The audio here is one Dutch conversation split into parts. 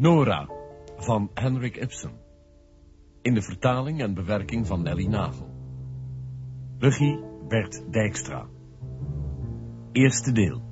Nora van Henrik Ibsen. In de vertaling en bewerking van Nelly Nagel. Regie Bert Dijkstra. Eerste deel.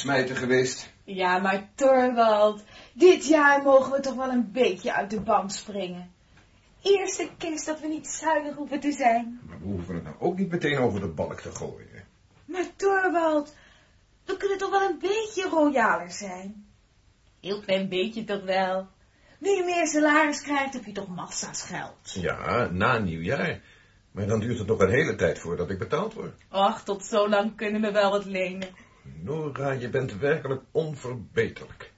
Smijten geweest? Ja, maar Torvald, dit jaar mogen we toch wel een beetje uit de band springen. Eerste kerst dat we niet zuinig hoeven te zijn. Maar we hoeven het nou ook niet meteen over de balk te gooien. Maar Torvald, we kunnen toch wel een beetje royaler zijn? Heel klein beetje toch wel. Nu je meer salaris krijgt, heb je toch massa's geld. Ja, na nieuwjaar. Maar dan duurt het nog een hele tijd voordat ik betaald word. Och, tot zo lang kunnen we wel wat lenen. Nora, je bent werkelijk onverbeterlijk.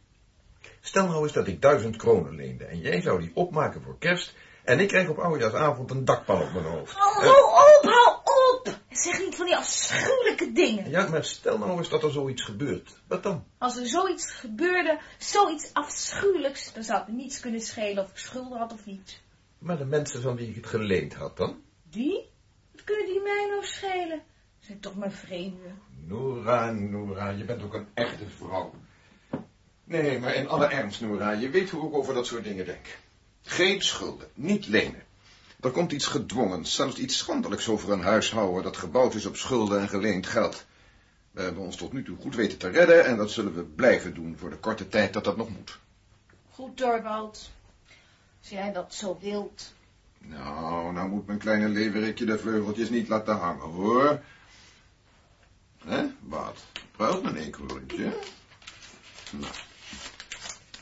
Stel nou eens dat ik duizend kronen leende en jij zou die opmaken voor kerst en ik krijg op oudejaarsavond een dakpan op mijn hoofd. Oh, Eh, hou op, hou op! Zeg niet van die afschuwelijke dingen. ja, maar stel nou eens dat er zoiets gebeurt. Wat dan? Als er zoiets gebeurde, zoiets afschuwelijks, dan zou het me niets kunnen schelen of ik schulden had of niet. Maar de mensen van wie ik het geleend had dan? Die? Wat kunnen die mij nou schelen? Zijn toch maar vreemden. Nora, Nora, je bent ook een echte vrouw. Nee, maar in alle ernst, Nora, je weet hoe ik over dat soort dingen denk. Geen schulden, niet lenen. Er komt iets gedwongens, zelfs iets schandelijks over een huishouden dat gebouwd is op schulden en geleend geld. We hebben ons tot nu toe goed weten te redden en dat zullen we blijven doen voor de korte tijd dat dat nog moet. Goed, Torvald. Als jij dat zo wilt. Nou, nou moet mijn kleine leverikje de vleugeltjes niet laten hangen, hoor. Hè, wat? Pruilt mijn eekhoorntje? Nou,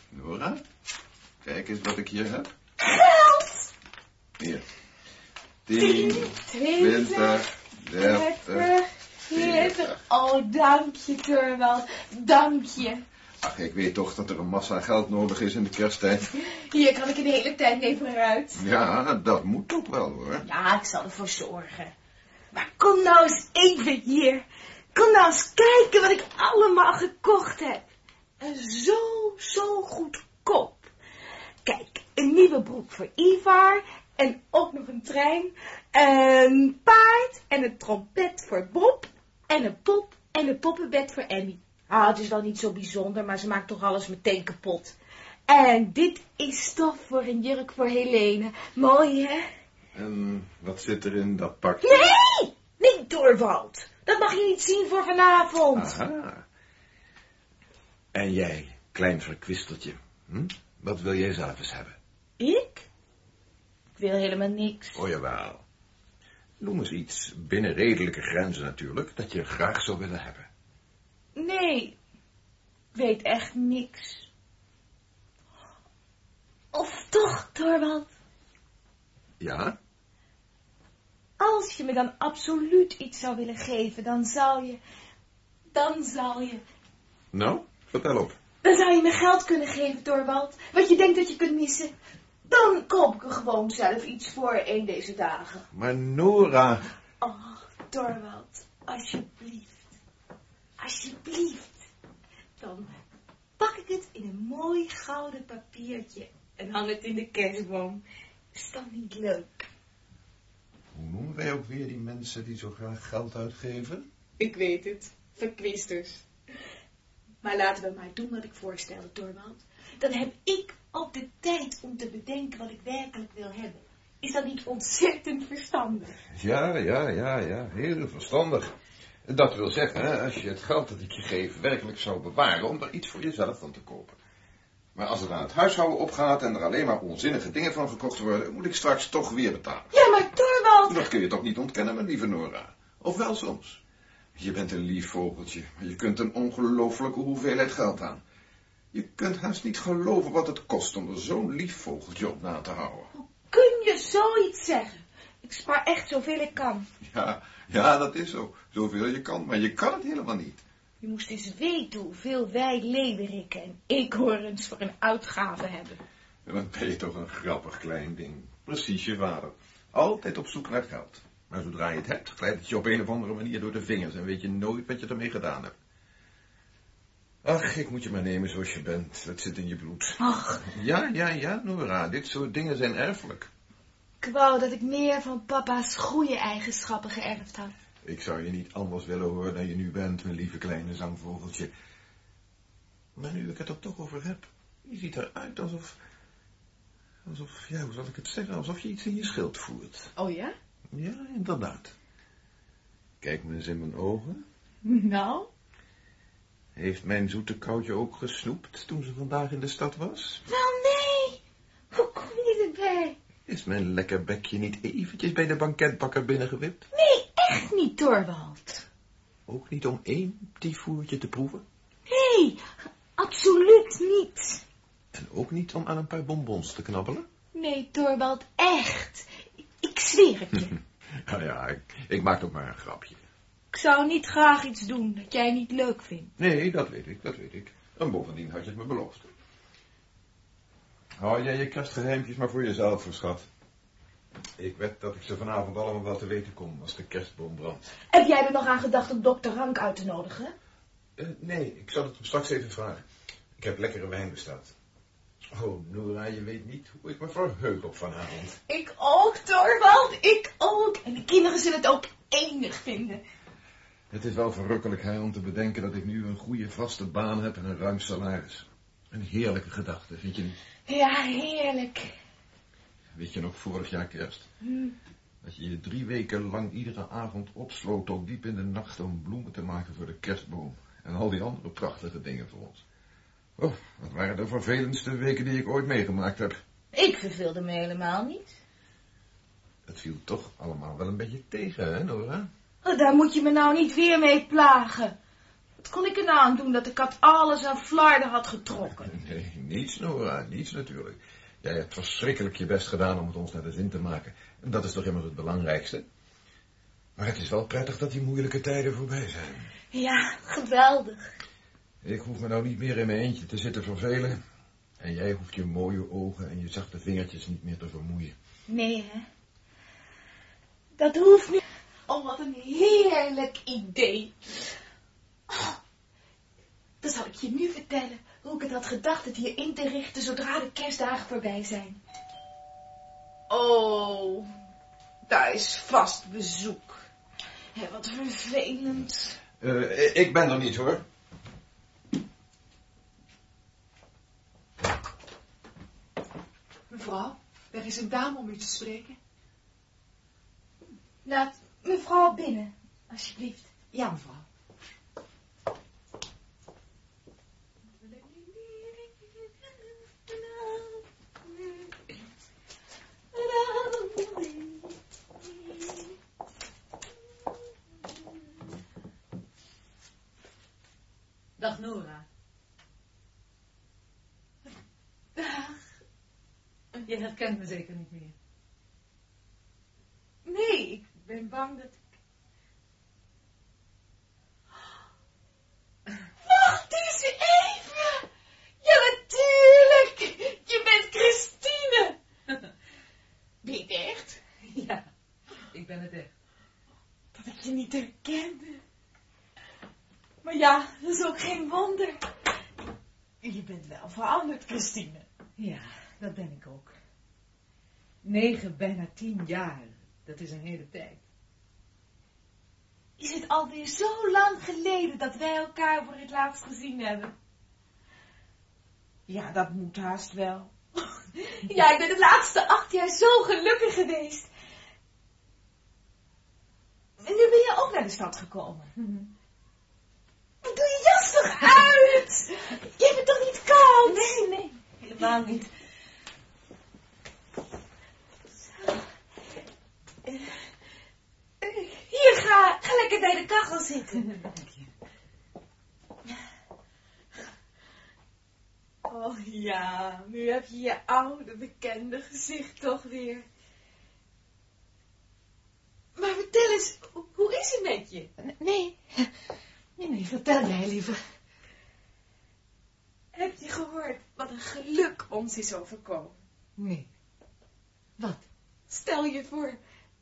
Nora, kijk eens wat ik hier heb. Geld! Hier. 10, 20, 30. 40. Oh, dank je, Torvald. Dank je. Ach, ik weet toch dat er een massa geld nodig is in de kersttijd. Hier kan ik een hele tijd mee vooruit. Ja, dat moet ook wel, hoor. Ja, ik zal ervoor zorgen. Maar kom nou eens even hier. Kom nou eens kijken wat ik allemaal gekocht heb. En zo, zo goedkoop. Kijk, een nieuwe broek voor Ivar. En ook nog een trein. Een paard en een trompet voor Bob. En een pop en een poppenbed voor Emmy. Ah, het is wel niet zo bijzonder, maar ze maakt toch alles meteen kapot. En dit is stof voor een jurk voor Helene. Mooi, hè? En wat zit er in dat pakje? Nee! Niet Doorwald. Dat mag je niet zien voor vanavond. Aha. En jij, klein verkwisteltje, hm? wat wil jij zelf eens hebben? Ik? Ik wil helemaal niks. Oh jawel. Noem eens iets, binnen redelijke grenzen natuurlijk, dat je graag zou willen hebben. Nee, ik weet echt niks. Of toch, Doorwald, Ja? Als je me dan absoluut iets zou willen geven, dan zou je... Dan zou je... Nou, vertel op. Dan zou je me geld kunnen geven, Doorwald. Wat je denkt dat je kunt missen. Dan koop ik er gewoon zelf iets voor een deze dagen. Maar Nora... Oh, Dorwald, alsjeblieft. Alsjeblieft. Dan pak ik het in een mooi gouden papiertje en hang het in de kerstboom. Is dat niet leuk? Hoe noemen wij ook weer die mensen die zo graag geld uitgeven? Ik weet het. Verkwisters. Maar laten we maar doen wat ik voorstelde, Dorwald. Dan heb ik ook de tijd om te bedenken wat ik werkelijk wil hebben. Is dat niet ontzettend verstandig? Ja, ja, ja, ja, heel verstandig. Dat wil zeggen, hè, als je het geld dat ik je geef werkelijk zou bewaren om er iets voor jezelf van te kopen. Maar als het aan het huishouden opgaat en er alleen maar onzinnige dingen van gekocht worden, moet ik straks toch weer betalen. Ja, maar Torvald... Dat kun je toch niet ontkennen, mijn lieve Nora? Of wel soms? Je bent een lief vogeltje, maar je kunt een ongelofelijke hoeveelheid geld aan. Je kunt haast niet geloven wat het kost om er zo'n lief vogeltje op na te houden. Hoe kun je zoiets zeggen? Ik spaar echt zoveel ik kan. Ja, ja, dat is zo. Zoveel je kan, maar je kan het helemaal niet. Je moest eens weten hoeveel wij leeuwerikken en eekhoorns voor een uitgave hebben. En dan ben je toch een grappig klein ding. Precies je vader. Altijd op zoek naar geld. Maar zodra je het hebt, glijdt het je op een of andere manier door de vingers en weet je nooit wat je ermee gedaan hebt. Ach, ik moet je maar nemen zoals je bent. Dat zit in je bloed. Ach, Ja, ja, ja, Nora, dit soort dingen zijn erfelijk. ik wou dat ik meer van papa's goede eigenschappen geërfd had. Ik zou je niet anders willen horen dan je nu bent, mijn lieve kleine zangvogeltje. Maar nu ik het er toch over heb, je ziet eruit alsof... Alsof, ja, hoe zal ik het zeggen, alsof je iets in je schild voert. Oh ja? Ja, inderdaad. Kijk me eens in mijn ogen. Nou? Heeft mijn zoete koudje ook gesnoept toen ze vandaag in de stad was? Wel nee. Hoe kom je erbij? Is mijn lekker bekje niet eventjes bij de banketbakker binnengewipt? Nee, echt niet, Torvald. Ook niet om één voertje te proeven? Nee, absoluut niet. En ook niet om aan een paar bonbons te knabbelen? Nee, Torvald, echt. Ik, zweer het je. Nou ja, ik, ik maak toch maar een grapje. Ik zou niet graag iets doen dat jij niet leuk vindt. Nee, dat weet ik, dat weet ik. En bovendien had je het me beloofd. Hou jij je kerstgeheimpjes maar voor jezelf, schat. Ik wed dat ik ze vanavond allemaal wel te weten kom als de kerstboom brandt. Heb jij er nog aan gedacht om dokter Rank uit te nodigen? Eh, nee, ik zal het hem straks even vragen. Ik heb lekkere wijn besteld. Oh, Nora, je weet niet hoe ik me verheug op vanavond. Ik ook, Torvald, ik ook. En de kinderen zullen het ook enig vinden. Het is wel verrukkelijk hè, om te bedenken dat ik nu een goede vaste baan heb en een ruim salaris. Een heerlijke gedachte, vind je niet? Ja, heerlijk. Weet je nog vorig jaar kerst? Hm. Dat je je drie weken lang iedere avond opsloot tot diep in de nacht om bloemen te maken voor de kerstboom. En al die andere prachtige dingen voor ons. Oh, dat waren de vervelendste weken die ik ooit meegemaakt heb. Ik verveelde me helemaal niet. Het viel toch allemaal wel een beetje tegen, hè, Nora? Oh, daar moet je me nou niet weer mee plagen. Wat kon ik er nou aan doen dat de kat alles aan flarden had getrokken? Nee, niets, Nora, niets natuurlijk. Jij hebt verschrikkelijk je best gedaan om het ons naar de zin te maken. En dat is toch immers het belangrijkste. Maar het is wel prettig dat die moeilijke tijden voorbij zijn. Ja, geweldig. Ik hoef me nou niet meer in mijn eentje te zitten vervelen. En jij hoeft je mooie ogen en je zachte vingertjes niet meer te vermoeien. Nee, hè? Dat hoeft niet. Oh, wat een heerlijk idee. Oh, dan zal ik je nu vertellen hoe ik het had gedacht het hier in te richten zodra de kerstdagen voorbij zijn. Oh, daar is vast bezoek. Hé, wat vervelend. Eh, ik ben er niet, hoor. Mevrouw, er is een dame om u te spreken. Laat mevrouw binnen, alsjeblieft. Ja, mevrouw. Dag Nora. Dag. Je herkent me zeker niet meer. Nee, ik ben bang dat ik... Wacht eens even! Ja, natuurlijk! Je bent Christine! Ben je het echt? Ja, ik ben het echt. Dat ik je niet herkende. Maar ja, dat is ook geen wonder. Je bent wel veranderd, Christine. Ja, dat ben ik ook. Negen, bijna tien jaar. Dat is een hele tijd. Is het alweer zo lang geleden dat wij elkaar voor het laatst gezien hebben? Ja, dat moet haast wel. Ja, ik ben de laatste acht jaar zo gelukkig geweest. En nu ben je ook naar de stad gekomen. Doe je jas toch uit? Je bent toch niet koud? Nee, nee. helemaal niet. Zo. Eh, eh, Hier, ga, lekker bij de kachel zitten. Dank je. Oh ja, nu heb je je oude bekende gezicht toch weer. Maar vertel eens, hoe- hoe is het met je? Nee, nee, nee, vertel jij liever. Heb je gehoord wat een geluk ons is overkomen? Nee. Wat? Stel je voor,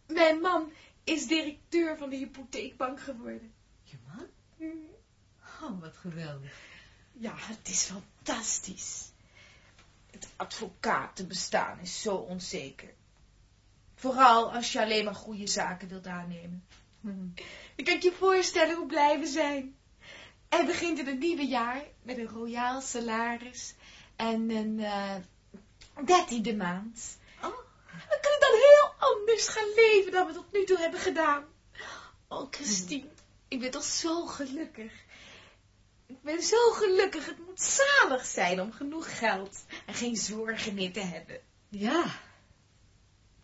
mijn man is directeur van de hypotheekbank geworden. Je man? Oh, wat geweldig. Ja, het is fantastisch. Het advocatenbestaan is zo onzeker. Vooral als je alleen maar goede zaken wilt aannemen. Je kunt je voorstellen hoe blij we zijn. Hij begint in het nieuwe jaar met een royaal salaris en een eh dertiende maand. Oh. We kunnen dan heel anders gaan leven dan we tot nu toe hebben gedaan. Oh, Christine, ik ben toch zo gelukkig. Ik ben zo gelukkig. Het moet zalig zijn om genoeg geld en geen zorgen meer te hebben. Ja.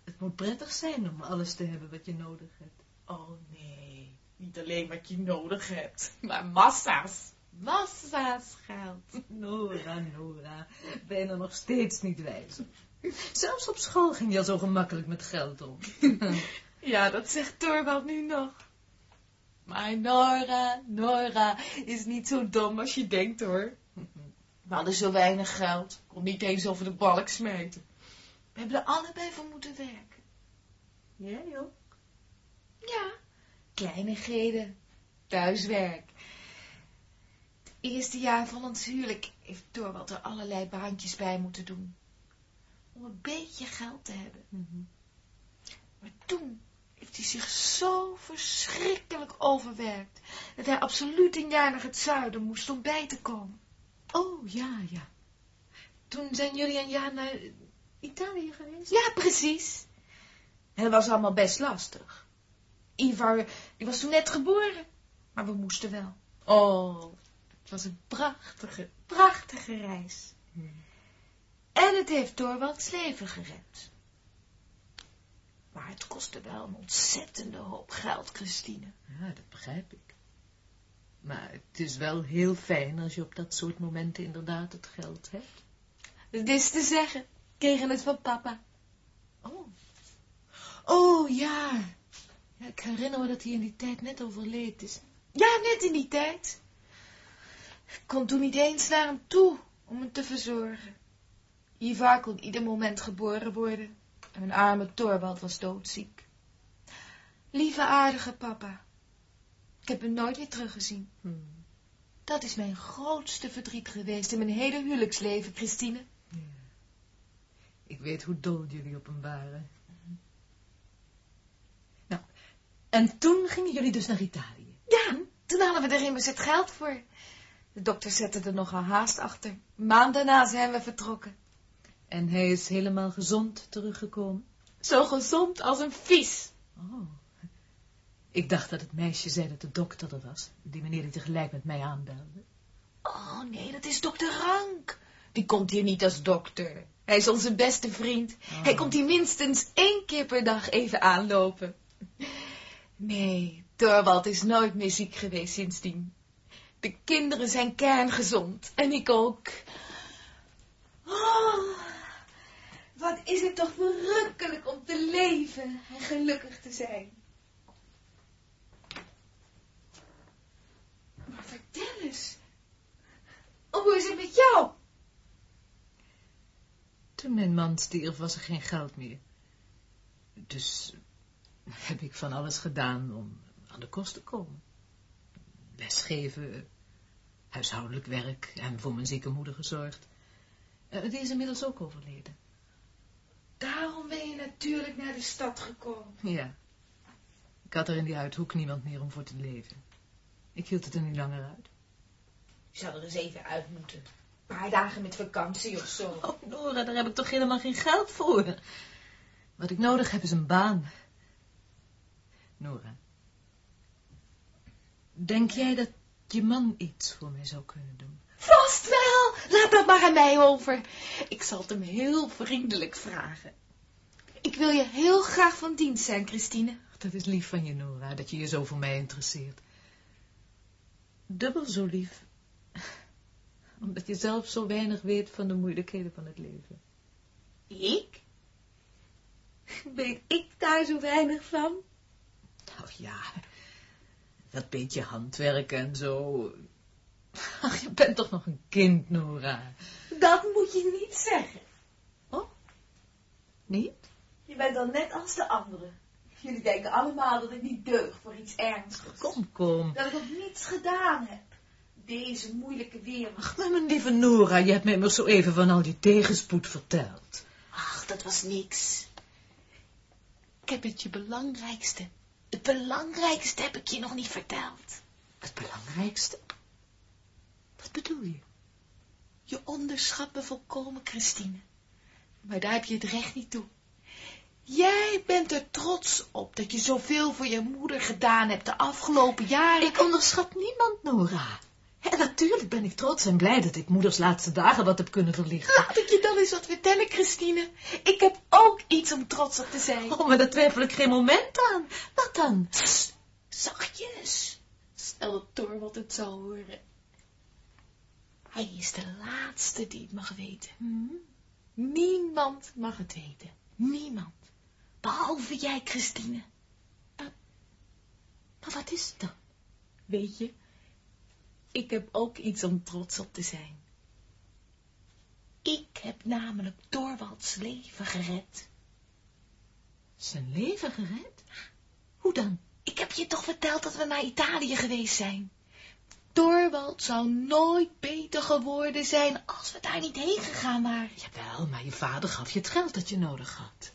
Het moet prettig zijn om alles te hebben wat je nodig hebt. Oh nee, niet alleen wat je nodig hebt, maar massa's. Massa's geld. Nora, Nora, ben er nog steeds niet wijs. Zelfs op school ging je al zo gemakkelijk met geld om. Ja, dat zegt Torvald nu nog. Maar Nora, Nora is niet zo dom als je denkt hoor. We hadden zo weinig geld, kon niet eens over de balk smijten. We hebben er allebei voor moeten werken. Jij ook? Ja, kleinigheden, thuiswerk. Het eerste jaar van ons huwelijk heeft Torvald er allerlei baantjes bij moeten doen. Om een beetje geld te hebben. Maar toen heeft hij zich zo verschrikkelijk overwerkt, dat hij absoluut een jaar naar het zuiden moest om bij te komen. Oh, ja, ja. Toen zijn jullie een jaar naar Italië geweest? Ja, precies. En dat was allemaal best lastig. Ivar, die was toen net geboren, maar we moesten wel. Oh, het was een prachtige, prachtige reis. En het heeft Torvalds leven gered. Maar het kostte wel een ontzettende hoop geld, Christine. Ja, dat begrijp ik. Maar het is wel heel fijn als je op dat soort momenten inderdaad het geld hebt. Het is te zeggen, kregen het van papa. Oh. Oh, ja. ja. Ik herinner me dat hij in die tijd net overleed is. Ja, net in die tijd. Ik kon toen niet eens naar hem toe om hem te verzorgen. Ivar kon ieder moment geboren worden. En mijn arme Torvald was doodziek. Lieve aardige papa. Ik heb hem nooit weer teruggezien. Hmm. Dat is mijn grootste verdriet geweest in mijn hele huwelijksleven, Christine. Ik weet hoe dol jullie op hem waren. Nou, en toen gingen jullie dus naar Italië. Ja, toen hadden we er immers het geld voor. De dokter zette er nogal haast achter. Een maand daarna zijn we vertrokken. En hij is helemaal gezond teruggekomen. Zo gezond als een vies. Oh. Ik dacht dat het meisje zei dat de dokter er was. Die meneer die tegelijk met mij aanbelde. Oh nee, dat is dokter Rank. Die komt hier niet als dokter. Hij is onze beste vriend. Hij komt hier minstens één keer per dag even aanlopen. Nee, Torvald is nooit meer ziek geweest sindsdien. De kinderen zijn kerngezond. En ik ook. Oh, wat is het toch verrukkelijk om te leven en gelukkig te zijn. Maar vertel eens. Hoe is het met jou? Toen mijn man stierf was er geen geld meer. Dus heb ik van alles gedaan om aan de kost te komen. Lesgeven, huishoudelijk werk en voor mijn zieke moeder gezorgd. Eh, Die is inmiddels ook overleden. Daarom ben je natuurlijk naar de stad gekomen. Ja. Ik had er in die uithoek niemand meer om voor te leven. Ik hield het er niet langer uit. Je zou er eens even uit moeten. Een paar dagen met vakantie of zo. Oh, Nora, daar heb ik toch helemaal geen geld voor. Wat ik nodig heb is een baan. Nora. Denk jij dat je man iets voor mij zou kunnen doen? Vast wel! Laat dat maar aan mij over. Ik zal het hem heel vriendelijk vragen. Ik wil je heel graag van dienst zijn, Christine. Dat is lief van je, Nora, dat je je zo voor mij interesseert. Dubbel zo lief. Omdat je zelf zo weinig weet van de moeilijkheden van het leven. Ik? Weet ik daar zo weinig van? Nou ja, dat beetje handwerken en zo. Ach, je bent toch nog een kind, Nora. Dat moet je niet zeggen. Oh? Niet? Je bent dan net als de anderen. Jullie denken allemaal dat ik niet deug voor iets ernstigs. Kom, kom. Dat ik nog niets gedaan heb. Deze moeilijke wereld. Ach, maar mijn lieve Nora, je hebt mij immers zo even van al die tegenspoed verteld. Ach, dat was niks. Ik heb het je belangrijkste, het belangrijkste heb ik je nog niet verteld. Het belangrijkste? Wat bedoel je? Je onderschat me volkomen, Christine. Maar daar heb je het recht niet toe. Jij bent er trots op dat je zoveel voor je moeder gedaan hebt de afgelopen jaren. Ik onderschat niemand, Nora. En natuurlijk ben ik trots en blij dat ik moeders laatste dagen wat heb kunnen verlichten. Laat ik je dan eens wat vertellen, Christine. Ik heb ook iets om trots op te zijn. Oh, maar daar twijfel ik geen moment aan. Wat dan? Sst, zachtjes. Stel dat Torwald het zal horen. Hij is de laatste die het mag weten. Hm? Niemand mag het weten. Niemand. Behalve jij, Christine. Maar wat is het dan? Weet je, ik heb ook iets om trots op te zijn. Ik heb namelijk Torvalds leven gered. Zijn leven gered? Hoe dan? Ik heb je toch verteld dat we naar Italië geweest zijn? Torvald zou nooit beter geworden zijn als we daar niet heen gegaan waren. Jawel, maar je vader gaf je het geld dat je nodig had.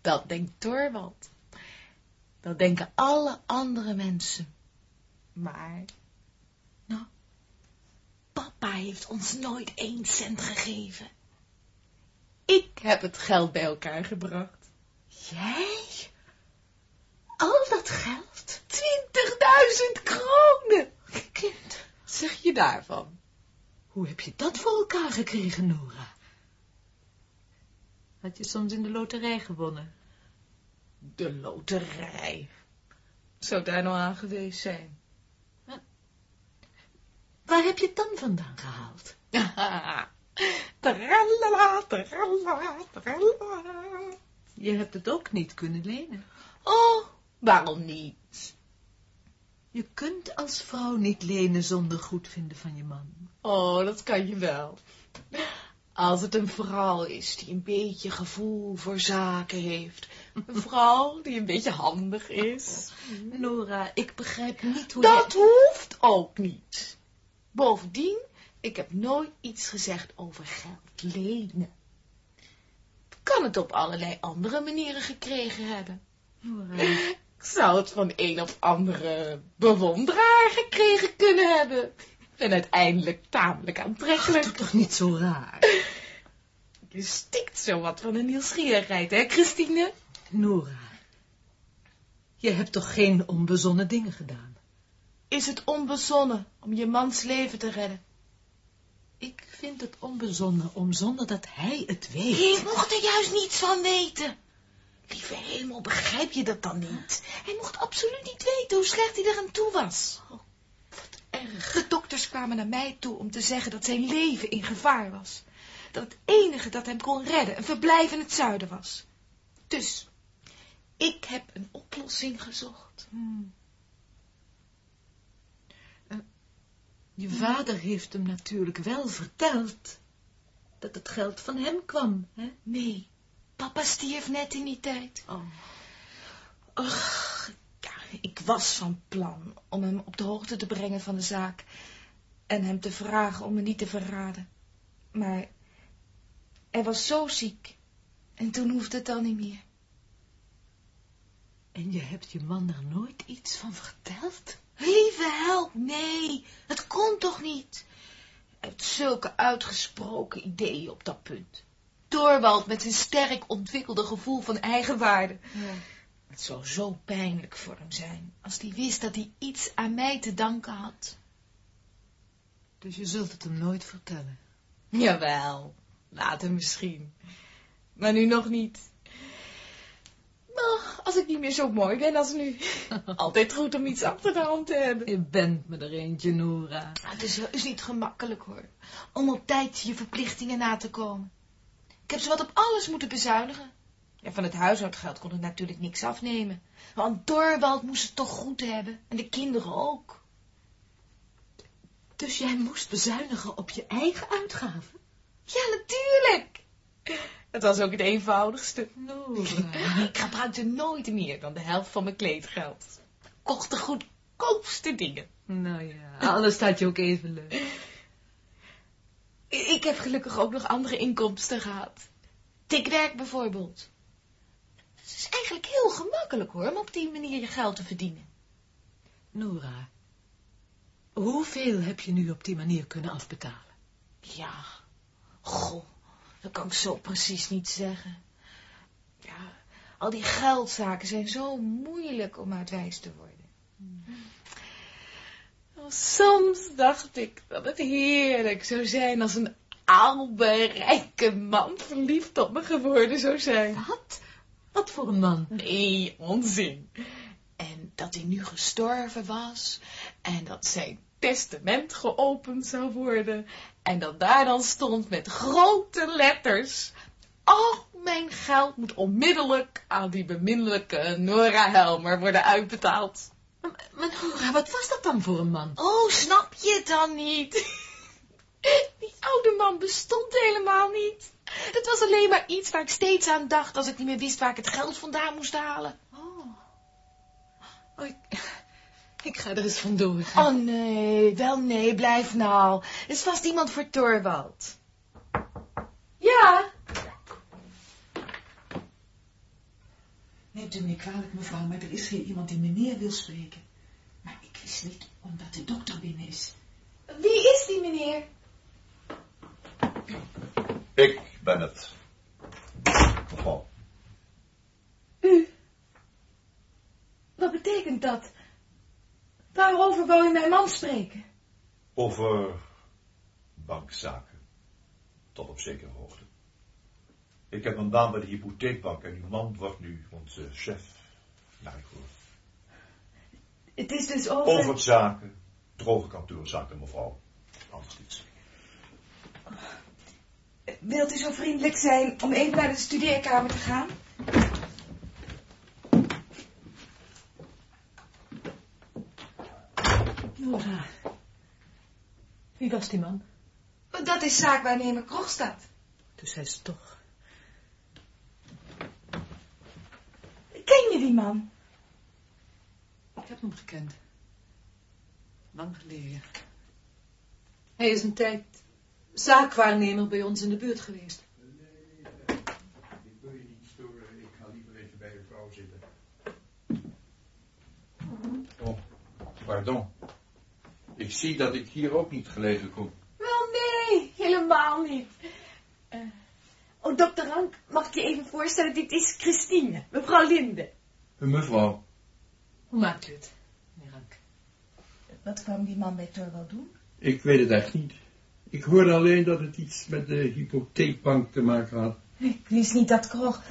Dat denkt Torvald. Dat denken alle andere mensen. Maar, papa heeft ons nooit één cent gegeven. Ik heb het geld bij elkaar gebracht. Jij? Al dat geld? Twintigduizend kronen! Kind, Wat zeg je daarvan? hoe heb je dat voor elkaar gekregen, Nora? Had je soms in de loterij gewonnen? De loterij. Zou daar nou aan geweest zijn? Waar heb je het dan vandaan gehaald? Tralala, tralala, tralala. Je hebt het ook niet kunnen lenen. Oh, waarom niet? Je kunt als vrouw niet lenen zonder goedvinden van je man. Oh, dat kan je wel. Als het een vrouw is die een beetje gevoel voor zaken heeft. Een vrouw die een beetje handig is. Nora, ik begrijp niet hoe Dat hoeft ook niet. Bovendien, ik heb nooit iets gezegd over geld lenen. Ik kan het op allerlei andere manieren gekregen hebben. Ik zou het van een of andere bewonderaar gekregen kunnen hebben. Ik ben uiteindelijk tamelijk aantrekkelijk. doe toch niet zo raar. Je stikt zo wat van een nieuwsgierigheid, hè, Christine? Nora, je hebt toch geen onbezonnen dingen gedaan? Is het onbezonnen om je mans leven te redden? Ik vind het onbezonnen om zonder dat hij het weet. Ik mocht er juist niets van weten. Lieve hemel, begrijp je dat dan niet? Hij mocht absoluut niet weten hoe slecht hij er aan toe was. Oh, wat erg. De dokters kwamen naar mij toe om te zeggen dat zijn leven in gevaar was. Dat het enige dat hem kon redden een verblijf in het zuiden was. Dus, ik heb een oplossing gezocht. Hmm. Je vader heeft hem natuurlijk wel verteld dat het geld van hem kwam, hè? Nee, papa stierf net in die tijd. Oh. Ach, ja, ik was van plan om hem op de hoogte te brengen van de zaak en hem te vragen om me niet te verraden. Maar hij was zo ziek en toen hoefde het dan niet meer. En je hebt je man er nooit iets van verteld? Lieve help, nee, het kon toch niet? Hij heeft zulke uitgesproken ideeën op dat punt. Torwald met zijn sterk ontwikkelde gevoel van eigenwaarde. Ja. Het zou zo pijnlijk voor hem zijn als hij wist dat hij iets aan mij te danken had. Dus je zult het hem nooit vertellen. Jawel, later misschien. Maar nu nog niet. Als ik niet meer zo mooi ben als nu. Altijd goed om iets achter de hand te hebben. Je bent me er eentje, Nora. Ah, Het is, is niet gemakkelijk hoor. Om op tijd je verplichtingen na te komen. Ik heb zowat op alles moeten bezuinigen. Ja, van het huishoudgeld kon ik natuurlijk niks afnemen. Want Dorwald moest het toch goed hebben. En de kinderen ook. Dus jij moest bezuinigen op je eigen uitgaven? Ja, natuurlijk. Het was ook het eenvoudigste. Ik gebruikte nooit meer dan de helft van mijn kleedgeld. Kocht de goedkoopste dingen. Nou ja, alles staat je ook even leuk. Ik heb gelukkig ook nog andere inkomsten gehad. Tikwerk bijvoorbeeld. Het is eigenlijk heel gemakkelijk hoor, om op die manier je geld te verdienen. Nora, hoeveel heb je nu op die manier kunnen afbetalen? Ja, goh, dat kan ik zo precies niet zeggen. Ja, al die geldzaken zijn zo moeilijk om uit wijs te worden. Oh, Soms dacht ik dat het heerlijk zou zijn als een oude, rijke man verliefd op me geworden zou zijn. Wat? Wat voor een man? Nee, onzin. En dat hij nu gestorven was. En dat zijn testament geopend zou worden. En dat daar dan stond met grote letters. Al mijn geld moet onmiddellijk aan die beminnelijke Nora Helmer worden uitbetaald. Maar, maar Nora, wat was dat dan voor een man? Oh, snap je het dan niet? Die oude man bestond helemaal niet. Dat was alleen maar iets waar ik steeds aan dacht als ik niet meer wist waar ik het geld vandaan moest halen. Oh. oh ik, ik ga er eens vandoor. Oh nee, wel nee, blijf nou. Het is vast iemand voor Torwald. Ja? Neemt u me niet kwalijk, mevrouw, maar er is hier iemand die meneer wil spreken. Maar ik wist niet omdat de dokter binnen is. Wie is die meneer? Ik ben het. Mevrouw. U. Wat betekent dat? Waarover wou u mijn man spreken? Over bankzaken. Tot op zekere hoogte. Ik heb een baan bij de hypotheekbank en uw man wordt nu onze chef. Naar ik hoor. Het is dus over... Over zaken, droge kantoorzaken, mevrouw. Anders niets. Wilt u zo vriendelijk zijn om even naar de studeerkamer te gaan? Nora, wie was die man? Dat is zaakwaarnemer Krogstad. Dus hij is toch... Ken je die man? Ik heb hem gekend. Lang geleden. Hij is een tijd zaakwaarnemer bij ons in de buurt geweest. Ik wil je niet storen, ik ga liever even bij uw vrouw zitten. Oh, pardon. Ik zie dat ik hier ook niet gelegen kom. Wel nee, helemaal niet. Eh, oh, dokter Rank, mag ik je even voorstellen? Dit is Christine, mevrouw Linde. Mevrouw, Hoe maakt u het, meneer Rank? Wat kwam die man bij Torwald doen? Ik weet het echt niet. Ik hoorde alleen dat het iets met de hypotheekbank te maken had. Ik wist niet dat Krog...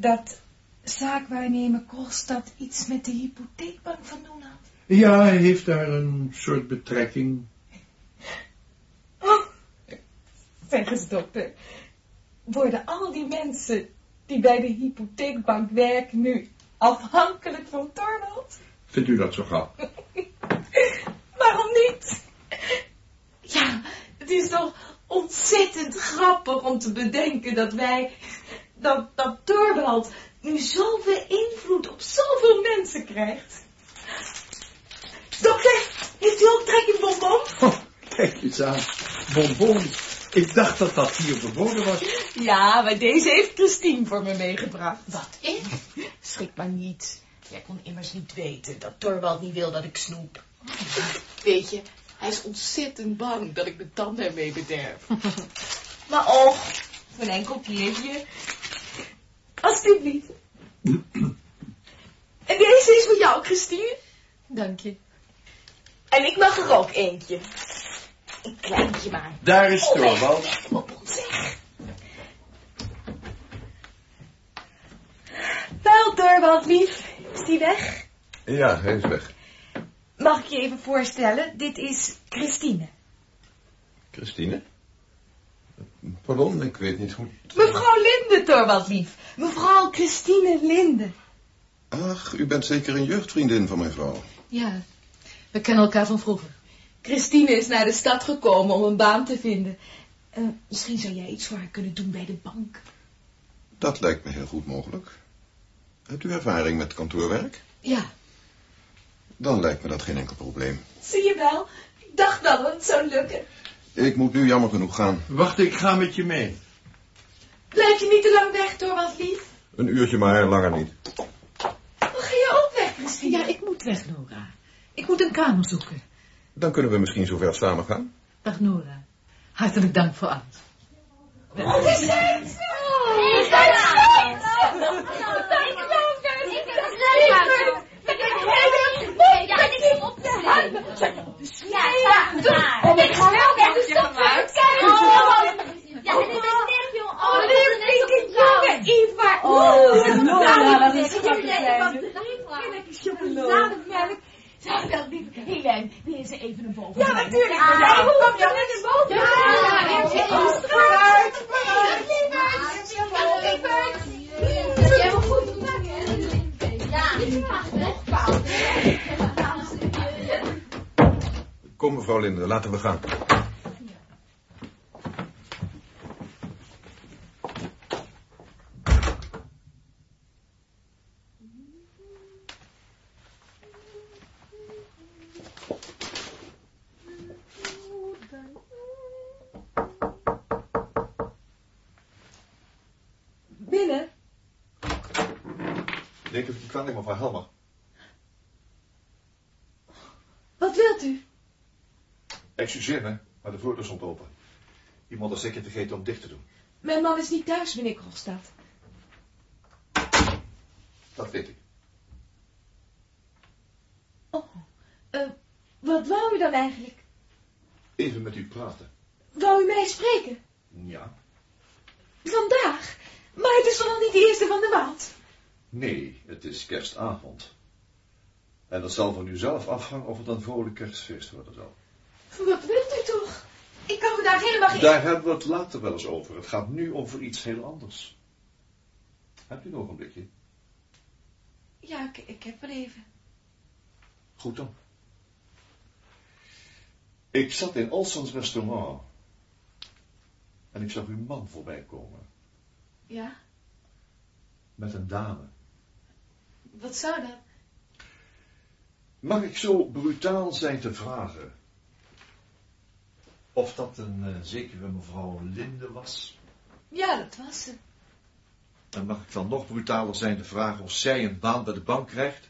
dat zaakwaarnemer Krogstad iets met de hypotheekbank van doen had. Ja, hij heeft daar een soort betrekking. Oh, zeg eens, dokter. Worden al die mensen die bij de hypotheekbank werken nu afhankelijk van Torwald? Vindt u dat zo gauw? Waarom niet? Ja, het is toch ontzettend grappig om te bedenken dat wij, dat, dat Torwald nu zoveel invloed op zoveel mensen krijgt. Dokter, heeft u ook trek in bonbon? Oh, kijk eens aan. Bonbon. Ik dacht dat dat hier verboden was. Ja, maar deze heeft Christine voor me meegebracht. Wat, ik? Schrik maar niet. Jij kon immers niet weten dat Torwald niet wil dat ik snoep. Weet je, hij is ontzettend bang dat ik mijn tanden ermee bederf. maar och, een enkel keertje. Alsjeblieft. en deze is voor jou, Christine. Dank je. En ik mag er ook eentje. Een kleintje maar. Daar is Torvald. Wel, Torvald, lief. Is die weg? Ja, hij is weg. Mag ik je even voorstellen? Dit is Christine. Christine? Pardon, ik weet niet goed. Mevrouw Linde, Torvald, lief. Mevrouw Christine Linde. Ach, u bent zeker een jeugdvriendin van mijn vrouw. Ja, we kennen elkaar van vroeger. Christine is naar de stad gekomen om een baan te vinden. Eh, misschien zou jij iets voor haar kunnen doen bij de bank. Dat lijkt me heel goed mogelijk. Hebt u ervaring met kantoorwerk? Ja, Dan lijkt me dat geen enkel probleem. Zie je wel? Ik dacht wel dat het zou lukken. Ik moet nu jammer genoeg gaan. Wacht, ik ga met je mee. Blijf je niet te lang weg, Torvald, lief. Een uurtje maar, langer niet. Dan ga je ook weg, Christine. ja, ik moet weg, Nora. Ik moet een kamer zoeken. Dan kunnen we misschien zover samen gaan. Dag, Nora. Hartelijk dank voor alles. Wat is het? Is dat ik ben nergens, jongen. Oh, dat is net op de jongen, Zou dat niet Helene, wil je ze even naar boven Ja, natuurlijk. Ja, Ja, kom je naar boven? Ja, Ja, ja. Vooruit, Je hebt goed gedaan, hè? Ja, koud. Kom, mevrouw Linde, laten we gaan. Binnen. Kwalijk, mevrouw Helmer. Wat wilt u? Excuseer me, maar de voordeur stond open. Iemand is zeker vergeten om dicht te doen. Mijn man is niet thuis, meneer Krogstad. Dat weet ik. Oh, eh, wat wou u dan eigenlijk? Even met u praten. Wou u mij spreken? Ja? Vandaag? Maar het is toch nog niet de eerste van de maand? Nee, het is kerstavond. En dat zal van u zelf afhangen of het een vrolijk kerstfeest worden zal. Wat wilt u toch? Ik kan vandaag helemaal geen... Daar hebben we het later wel eens over. Het gaat nu over iets heel anders. Hebt u nog een blikje? Ja, ik, ik heb er even. Goed dan. Ik zat in Olsons restaurant. En ik zag uw man voorbij komen. Ja? Met een dame. Wat zou dat? Mag ik zo brutaal zijn te vragen? Of dat een eh, zekere mevrouw Linde was? Ja, dat was ze. En mag ik dan nog brutaler zijn te vragen of zij een baan bij de bank krijgt?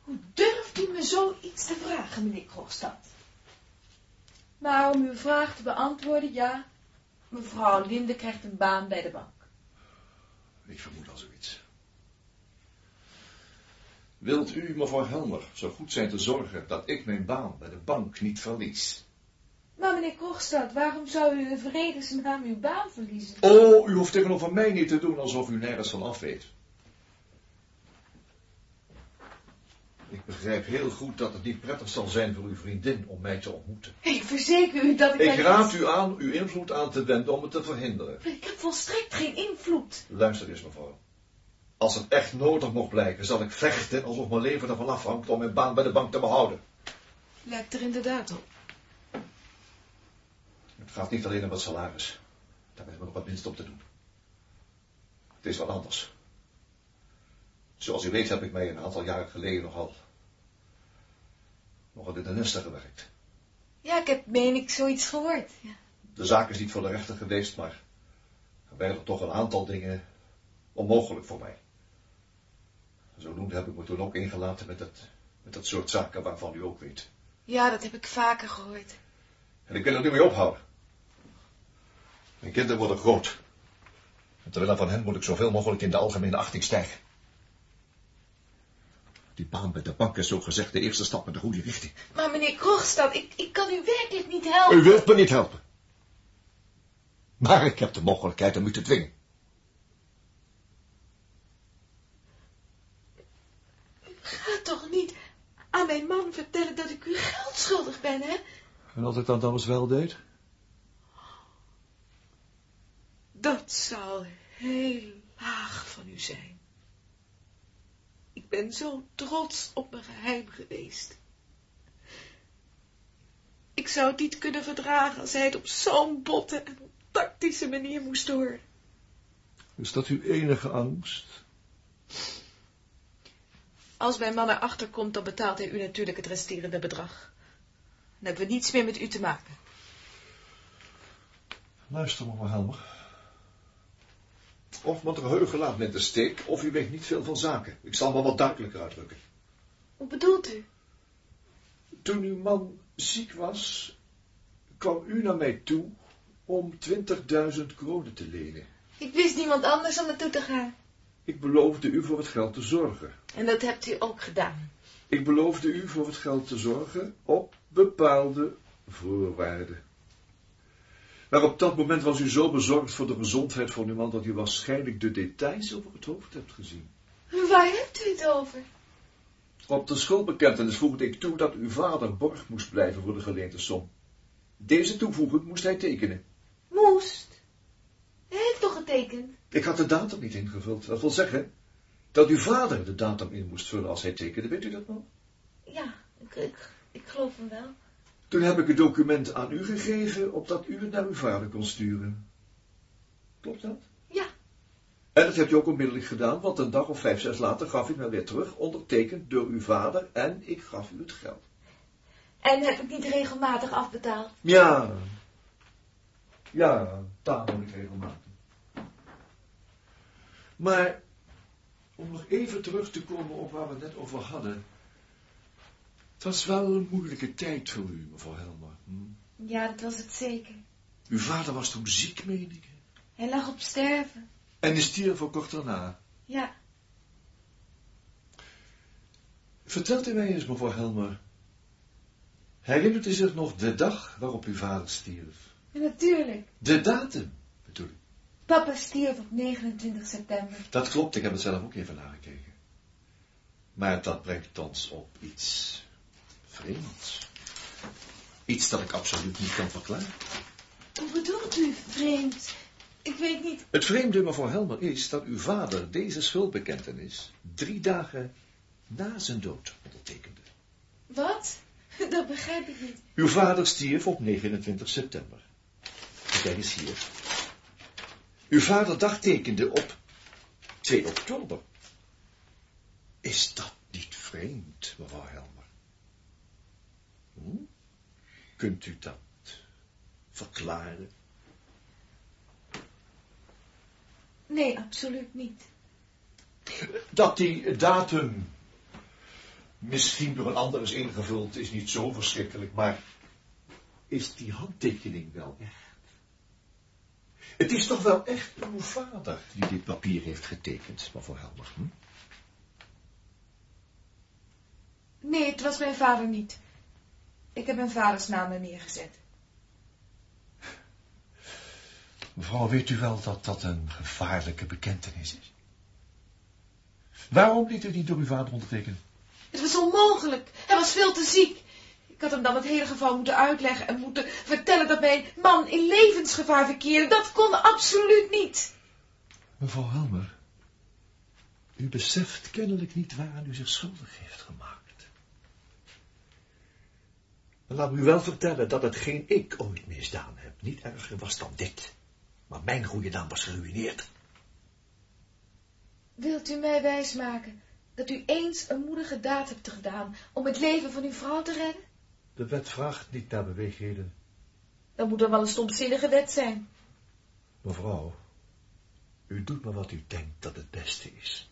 Hoe durft u me zoiets te vragen, meneer Krogstad? Maar om uw vraag te beantwoorden, ja. Mevrouw Linde krijgt een baan bij de bank. Ik vermoed al zoiets. Wilt u, mevrouw Helmer, zo goed zijn te zorgen dat ik mijn baan bij de bank niet verlies? Maar meneer Krogstad, waarom zou u in vredesnaam uw baan verliezen? Oh, u hoeft tegenover mij niet te doen alsof u nergens van af weet. Ik begrijp heel goed dat het niet prettig zal zijn voor uw vriendin om mij te ontmoeten. Ik verzeker u dat ik... Ik raad u aan uw invloed aan te wenden om het te verhinderen. Ik heb volstrekt geen invloed. Luister eens, mevrouw. Als het echt nodig mocht blijken, zal ik vechten alsof mijn leven ervan afhangt om mijn baan bij de bank te behouden. Lijkt er inderdaad op. Het gaat niet alleen om het salaris. Daar is me nog wat minst op te doen. Het is wat anders. Zoals u weet heb ik mij een aantal jaren geleden nogal... nogal in de nesten gewerkt. Ja, ik heb, meen ik, zoiets gehoord. Ja. De zaak is niet voor de rechter geweest, maar... er werden toch een aantal dingen onmogelijk voor mij. Zodoende heb ik me toen ook ingelaten met het, met dat soort zaken waarvan u ook weet. ja, dat heb ik vaker gehoord. En ik wil er nu mee ophouden. Mijn kinderen worden groot. En terwille van hen moet ik zoveel mogelijk in de algemene achting stijgen. Die baan bij de bank is zo gezegd de eerste stap in de goede richting. Maar meneer Krogstad, ik, ik kan u werkelijk niet helpen. U wilt me niet helpen. Maar ik heb de mogelijkheid om u te dwingen. Ga toch niet aan mijn man vertellen dat ik u geld schuldig ben, hè? En als ik dat dan eens wel deed? Dat zal heel laag van u zijn. Ik ben zo trots op mijn geheim geweest. Ik zou het niet kunnen verdragen als hij het op zo'n botte en tactische manier moest horen. Is dat uw enige angst? Als mijn man erachter komt, dan betaalt hij u natuurlijk het resterende bedrag. Dan hebben we niets meer met u te maken. Luister, mevrouw Helmer. Of mijn geheugen laat met de steek, of u weet niet veel van zaken. Ik zal me wat duidelijker uitdrukken. Hoe bedoelt u? Toen uw man ziek was, kwam u naar mij toe om 20.000 kronen te lenen. Ik wist niemand anders om naartoe te gaan. Ik beloofde u voor het geld te zorgen. En dat hebt u ook gedaan. Ik beloofde u voor het geld te zorgen op bepaalde voorwaarden. Maar op dat moment was u zo bezorgd voor de gezondheid van uw man dat u waarschijnlijk de details over het hoofd hebt gezien. Waar hebt u het over? Op de schuldbekentenis voegde ik toe dat uw vader borg moest blijven voor de geleende som. Deze toevoeging moest hij tekenen. Moest. Hij heeft toch getekend? Ik had de datum niet ingevuld. Dat wil zeggen dat uw vader de datum in moest vullen als hij tekende. Weet u dat nog? Ja, ik, ik, ik geloof hem wel. Toen heb ik het document aan u gegeven, opdat u het naar uw vader kon sturen. Klopt dat? Ja. En dat hebt u ook onmiddellijk gedaan, want een dag of vijf, zes later gaf u mij weer terug, ondertekend door uw vader, en ik gaf u het geld. En heb ik niet regelmatig afbetaald? Ja. Ja, tamelijk regelmatig. Maar, om nog even terug te komen op waar we het net over hadden. Het was wel een moeilijke tijd voor u, mevrouw Helmer. Hm? Ja, dat was het zeker. Uw vader was toen ziek, meen ik. Hij lag op sterven. En is stierf voor kort daarna. Ja. Vertelt u mij eens, mevrouw Helmer. Herinnert u zich nog de dag waarop uw vader stierf? Ja, natuurlijk. De datum. Papa stierf op 29 september. Dat klopt, ik heb het zelf ook even nagekeken. Maar dat brengt ons op iets vreemds. Iets dat ik absoluut niet kan verklaren. Hoe bedoelt u vreemd? Ik weet niet. Het vreemde, mevrouw Helmer, is dat uw vader deze schuldbekentenis drie dagen na zijn dood ondertekende. Wat? Dat begrijp ik niet. Uw vader stierf op 29 september. Kijk eens hier. Uw vader dagtekende op 2 oktober. Is dat niet vreemd, mevrouw Helmer? Hm? Kunt u dat verklaren? Nee, absoluut niet. Dat die datum misschien door een ander is ingevuld, is niet zo verschrikkelijk, maar is die handtekening wel echt? Het is toch wel echt uw vader die dit papier heeft getekend, mevrouw Helmer, hm? Nee, het was mijn vader niet. Ik heb mijn vaders naam er neergezet. Mevrouw, weet u wel dat dat een gevaarlijke bekentenis is? Waarom liet u die door uw vader ondertekenen? Het was onmogelijk. Hij was veel te ziek. Ik had hem dan het hele geval moeten uitleggen en moeten vertellen dat mijn man in levensgevaar verkeerde. Dat kon absoluut niet. Mevrouw Helmer, u beseft kennelijk niet waaraan u zich schuldig heeft gemaakt. En laat me u wel vertellen dat het geen ik ooit misdaan heb. Niet erger was dan dit. Maar mijn goede naam was geruineerd. Wilt u mij wijsmaken dat u eens een moedige daad hebt gedaan om het leven van uw vrouw te redden? De wet vraagt niet naar beweegheden. Dan moet er wel een stomzinnige wet zijn. Mevrouw, u doet maar wat u denkt dat het beste is.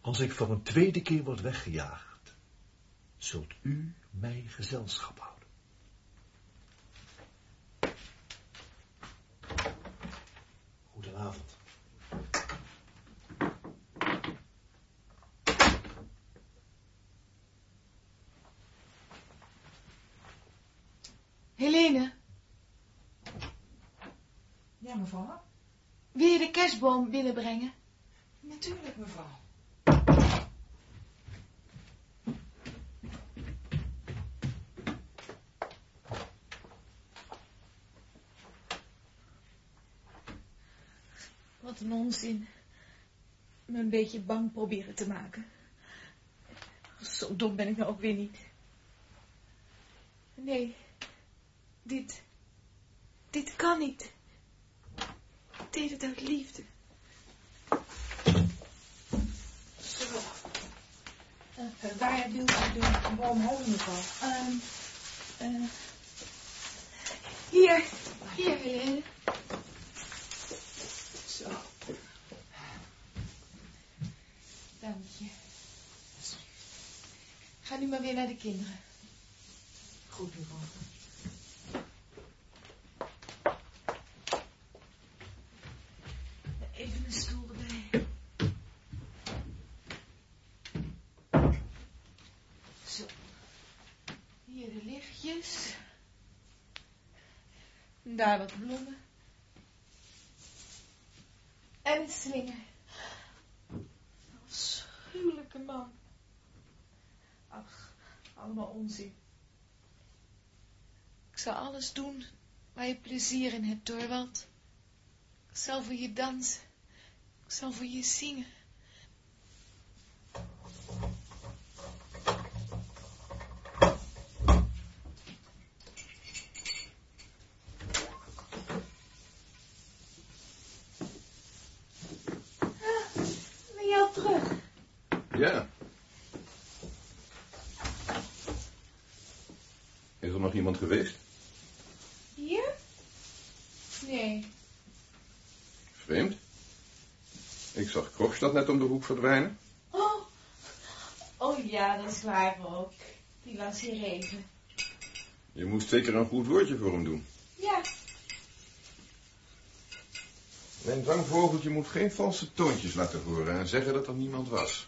Als ik voor een tweede keer word weggejaagd, zult u mij gezelschap houden. Goedenavond. Mevrouw. Wil je de kerstboom binnenbrengen? Natuurlijk, mevrouw. Wat een onzin. Me een beetje bang proberen te maken. Zo dom ben ik nou ook weer niet. Nee, dit, dit kan niet. Ik deed het uit liefde. Zo. Uh, waar wil je de boom houden, mevrouw? Um, uh, hier, hier, Helene. Zo. Dank je. Ga nu maar weer naar de kinderen. Goed, mevrouw. Even een stoel erbij. Zo. Hier de lichtjes. Daar wat bloemen. En een slinger. Afschuwelijke man. Ach, allemaal onzin. Ik zal alles doen waar je plezier in hebt, Torwald. Ik zal voor je dansen. Ik zal voor je zingen. Ah, ben je al terug? Ja. Is er nog iemand geweest? Hier? Nee. Vreemd. Ik zag Krogstad net om de hoek verdwijnen. Oh. Oh ja, dat is waar ook. Die was hier even. Je moest zeker een goed woordje voor hem doen. Ja. Mijn zangvogeltje moet geen valse toontjes laten horen en zeggen dat er niemand was.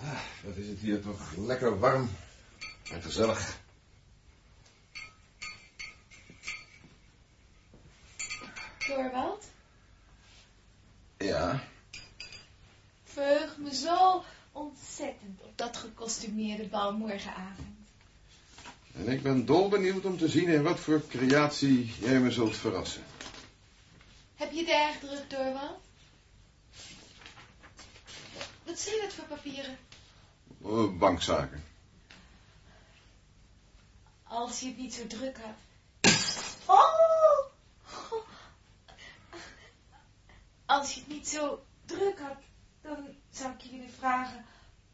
Ah, wat is het hier toch lekker warm en gezellig. Torwald? Ja, Verheug me zo ontzettend op dat gekostumeerde bal morgenavond. en ik ben dol benieuwd om te zien in wat voor creatie jij me zult verrassen. Heb je het erg druk, Torwald? Wat zie je dat voor papieren? Oh, bankzaken. Als je het niet zo druk had. Oh! Als je het niet zo druk had, dan zou ik je willen vragen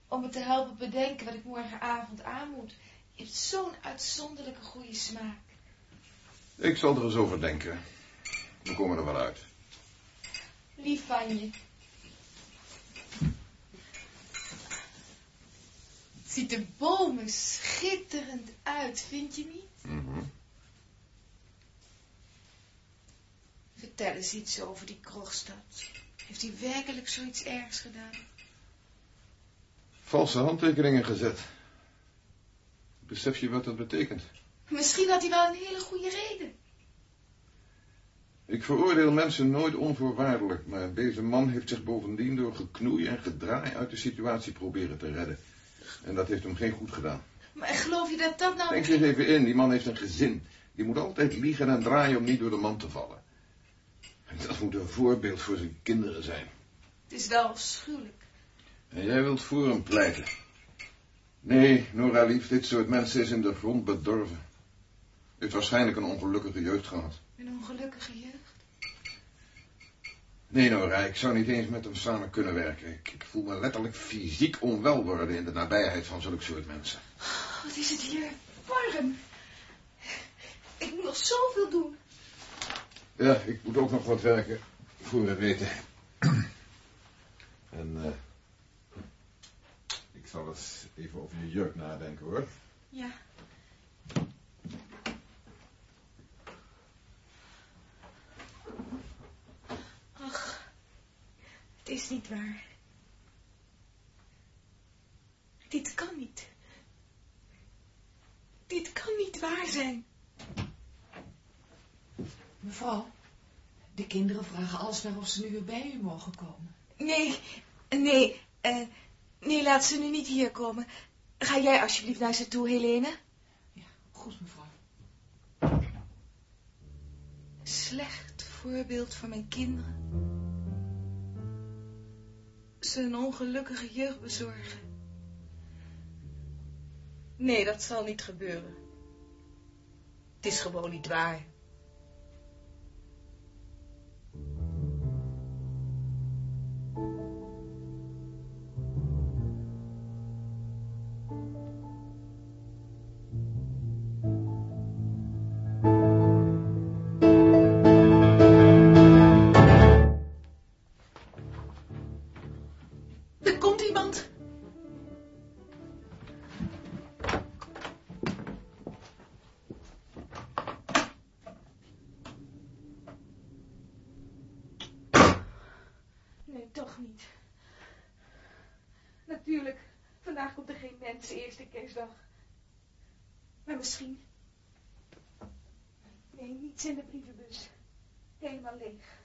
om me te helpen bedenken wat ik morgenavond aan moet. Je hebt zo'n uitzonderlijke goede smaak. Ik zal er eens over denken. We komen er wel uit. Lief van je. Ziet de bomen schitterend uit, vind je niet? Mhm. Vertel eens iets over die Krogstad. Heeft hij werkelijk zoiets ergs gedaan? Valse handtekeningen gezet. Besef je wat dat betekent? Misschien had hij wel een hele goede reden. Ik veroordeel mensen nooit onvoorwaardelijk, maar deze man heeft zich bovendien door geknoei en gedraai uit de situatie proberen te redden. En dat heeft hem geen goed gedaan. Maar geloof je dat dat nou... Denk eens even in, die man heeft een gezin. Die moet altijd liegen en draaien om niet door de man te vallen. En dat moet een voorbeeld voor zijn kinderen zijn. Het is wel afschuwelijk. En jij wilt voor hem pleiten. Nee, Nora lief, dit soort mensen is in de grond bedorven. Heeft waarschijnlijk een ongelukkige jeugd gehad. Een ongelukkige jeugd. Nee, Nora, ik zou niet eens met hem samen kunnen werken. Ik, ik voel me letterlijk fysiek onwel worden in de nabijheid van zulke soort mensen. Wat is het hier warm. Ik moet nog zoveel doen. Ja, ik moet ook nog wat werken voor we het weten. En eh, ik zal eens even over je jurk nadenken hoor. Ja. Ach, het is niet waar. Dit kan niet. Dit kan niet waar zijn. Mevrouw, de kinderen vragen alsmaar of ze nu weer bij u mogen komen. Nee, nee, eh, nee, laat ze nu niet hier komen. Ga jij alsjeblieft naar ze toe, Helene? Ja, goed mevrouw. Slecht voorbeeld voor mijn kinderen. Ze een ongelukkige jeugd bezorgen. Nee, dat zal niet gebeuren. Het is gewoon niet waar. Maar misschien. Nee, niets in de brievenbus. Helemaal leeg.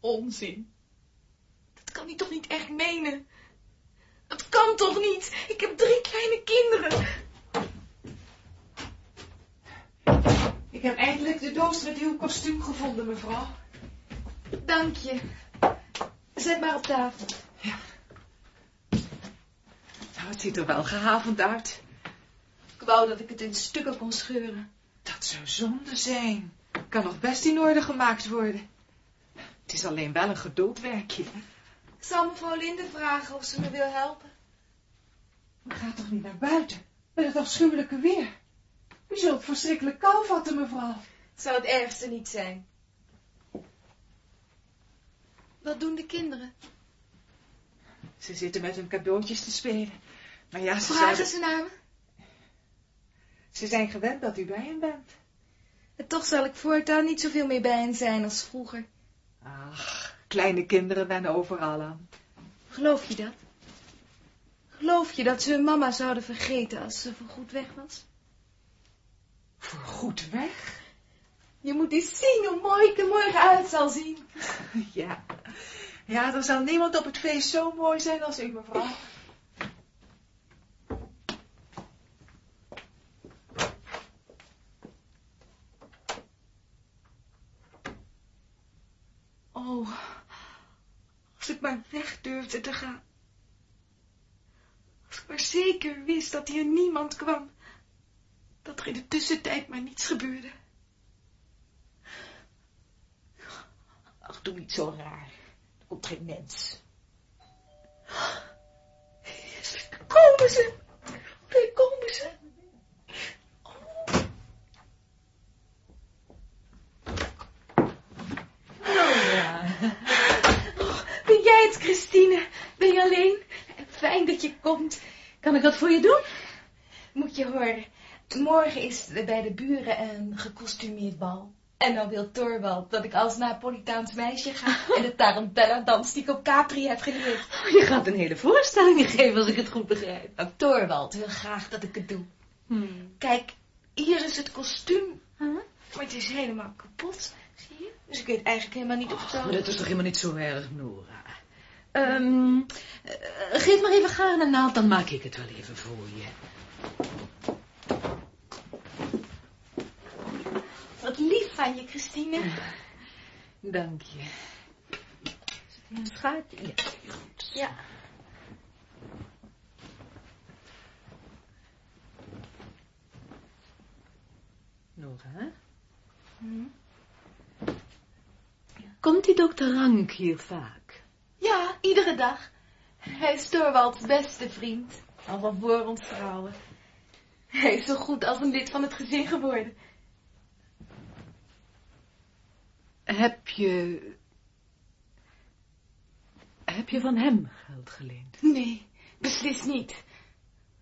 Onzin. Dat kan hij toch niet echt menen? Dat kan toch niet? Ik heb drie kleine kinderen. Ik heb eindelijk de doos met uw kostuum gevonden, mevrouw. Dank je. Zet maar op tafel. Nou, het ziet er wel gehavend uit. Ik wou dat ik het in stukken kon scheuren. Dat zou zonde zijn. Kan nog best in orde gemaakt worden. Het is alleen wel een gedoodwerkje. Ik zal mevrouw Linde vragen of ze me wil helpen. U gaat toch niet naar buiten? Met het afschuwelijke weer. U zult verschrikkelijk kou vatten, mevrouw. Het zou het ergste niet zijn. Wat doen de kinderen? Ze zitten met hun cadeautjes te spelen. Maar ja, ze, Vragen zijn, ze naar me? ze zijn gewend dat u bij hen bent. En toch zal ik voortaan niet zoveel meer bij hen zijn als vroeger. Ach, kleine kinderen wennen overal aan. Geloof je dat? Geloof je dat ze hun mama zouden vergeten als ze voorgoed weg was? Voor goed weg? Je moet eens zien hoe mooi ik er morgen uit zal zien. Ja. Ja, er zal niemand op het feest zo mooi zijn als u, mevrouw. Oh, als ik maar weg durfde te gaan. Als ik maar zeker wist dat hier niemand kwam. Dat er in de tussentijd maar niets gebeurde. Ach, doe niet zo raar. Er komt geen mens. Daar komen ze. Daar komen ze. Oh, ben jij het, Christine? Ben je alleen? Fijn dat je komt. Kan ik dat voor je doen? Moet je horen. Morgen is bij de buren een gekostumeerd bal. En dan wil Torwald dat ik als Napolitaans meisje ga en de tarantella dans die ik op Capri heb geleerd. Oh, je gaat een hele voorstelling geven als ik het goed begrijp. Nou, Torwald wil graag dat ik het doe. Hmm. Kijk, hier is het kostuum. Huh? Maar het is helemaal kapot. Zie je? Dus ik weet eigenlijk helemaal niet of het Maar zo... dat is toch helemaal niet zo erg, Nora. Ehm, eh, geef maar even gaar een naald, dan maak ik het wel even voor je. Van je, Christine. Dank je. Zit hier een? Ja, goed. Ja. Nora? Hm? Komt die dokter Rank hier vaak? Ja, iedere dag. Hij is Torwalds beste vriend. Al van voor ons trouwen. Hij is zo goed als een lid van het gezin geworden. Heb je... Heb je van hem geld geleend? Nee, beslist niet.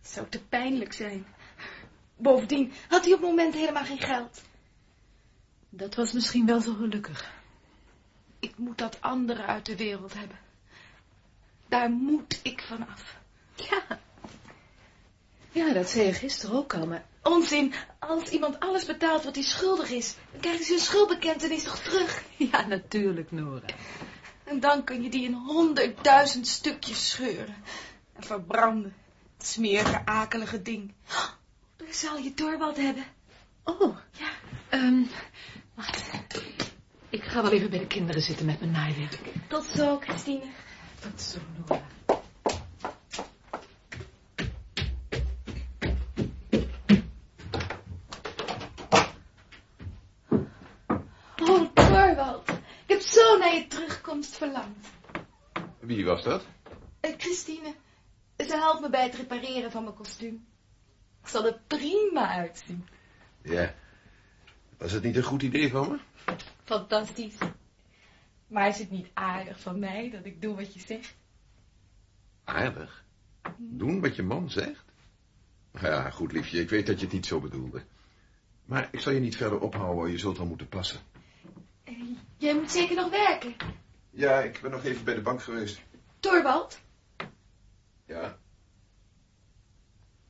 Het zou te pijnlijk zijn. Bovendien had hij op het moment helemaal geen geld. Dat was misschien wel zo gelukkig. Ik moet dat andere uit de wereld hebben. Daar moet ik vanaf. Ja. Ja, dat zei je gisteren ook al, maar... Onzin, als iemand alles betaalt wat hij schuldig is, dan krijgen ze hun schuldbekentenis toch terug. Ja, natuurlijk, Nora. En dan kun je die in honderdduizend stukjes scheuren en verbranden. Het smerige, akelige ding. Oh, daar zal je Torwald hebben. Oh, Ja, ehm, wacht. Ik ga wel even bij de kinderen zitten met mijn naaiwerk. tot zo, Christine. Tot zo, Nora. Terugkomst verlangd. Wie was dat? Eh, Christine, ze helpt me bij het repareren van mijn kostuum. Ik zal er prima uitzien. Ja. Was het niet een goed idee van me? Fantastisch. Maar is het niet aardig van mij dat ik doe wat je zegt? Aardig. Doen wat je man zegt? Ja, goed liefje, ik weet dat je het niet zo bedoelde. Maar ik zal je niet verder ophouden, je zult wel moeten passen. Eh, jij moet zeker nog werken. Ja, ik ben nog even bij de bank geweest. Torwald, Ja?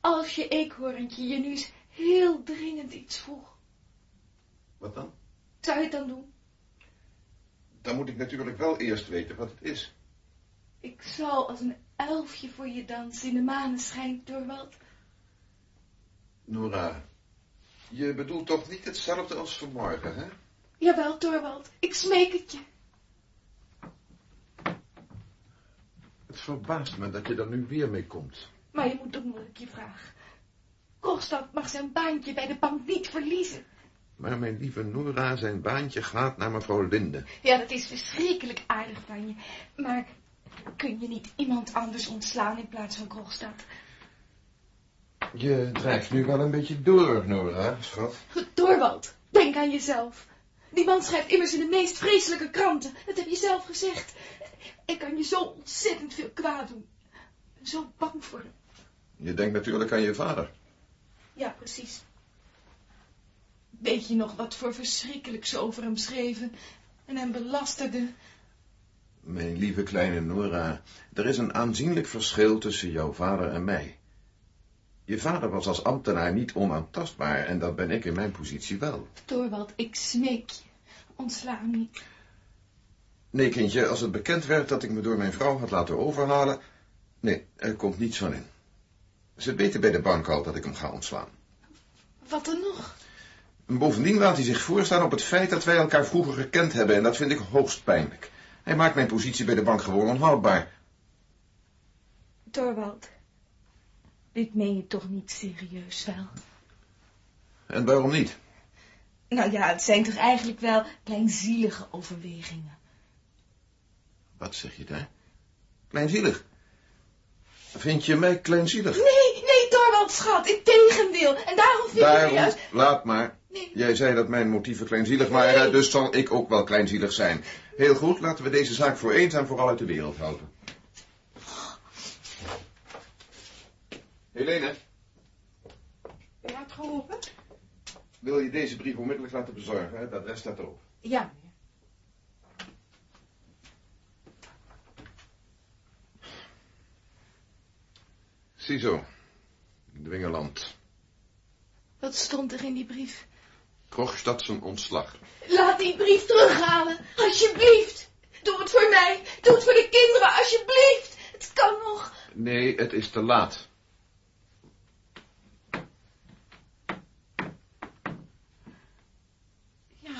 als je eekhoorntje je nu eens heel dringend iets vroeg, Wat dan? zou je het dan doen? Dan moet ik natuurlijk wel eerst weten wat het is. Ik zal als een elfje voor je dansen in de maneschijn, Torwald. Nora, je bedoelt toch niet hetzelfde als vanmorgen, hè? Jawel, Torwald, ik smeek het je. Het verbaast me dat je er nu weer mee komt. Maar je moet doen wat ik je vraag. Krogstad mag zijn baantje bij de bank niet verliezen. Maar mijn lieve Nora, zijn baantje gaat naar mevrouw Linde. Ja, dat is verschrikkelijk aardig van je. Maar kun je niet iemand anders ontslaan in plaats van Krogstad? Je drijft nu wel een beetje door, Nora, schat. Torwald, denk aan jezelf. Die man schrijft immers in de meest vreselijke kranten. Dat heb je zelf gezegd. Ik kan je zo ontzettend veel kwaad doen. Ik ben zo bang voor hem. Je denkt natuurlijk aan je vader. Ja, precies. Weet je nog wat voor verschrikkelijks over hem schreven en hem belasterden? Mijn lieve kleine Nora, er is een aanzienlijk verschil tussen jouw vader en mij. Je vader was als ambtenaar niet onaantastbaar en dat ben ik in mijn positie wel. Torwald, ik smeek je. Ontsla niet. Nee, kindje, als het bekend werd dat ik me door mijn vrouw had laten overhalen... Nee, er komt niets van in. Ze weten bij de bank al dat ik hem ga ontslaan. Wat er nog? Bovendien laat hij zich voorstaan op het feit dat wij elkaar vroeger gekend hebben... en dat vind ik hoogst pijnlijk. Hij maakt mijn positie bij de bank gewoon onhoudbaar. Torwald, dit meen je toch niet serieus wel? En waarom niet? Nou ja, het zijn toch eigenlijk wel kleinzielige overwegingen. Wat zeg je daar? Kleinzielig. Vind je mij kleinzielig? Nee, nee, Torwald, schat, in tegendeel. En daarom vind ik Daarom, juist... laat maar. Nee. Jij zei dat mijn motieven kleinzielig waren, dus zal ik ook wel kleinzielig zijn. Heel goed, laten we deze zaak voor eens en vooral uit de wereld houden. Helene, Je hebt geroepen? wil je deze brief onmiddellijk laten bezorgen? Het adres staat erop. Ja, Ziezo, Dwingeland. Wat stond er in die brief? Krogstad zijn ontslag. Laat die brief terughalen, alsjeblieft. Doe het voor mij, doe het voor de kinderen, alsjeblieft. Het kan nog. Nee, het is te laat. Ja,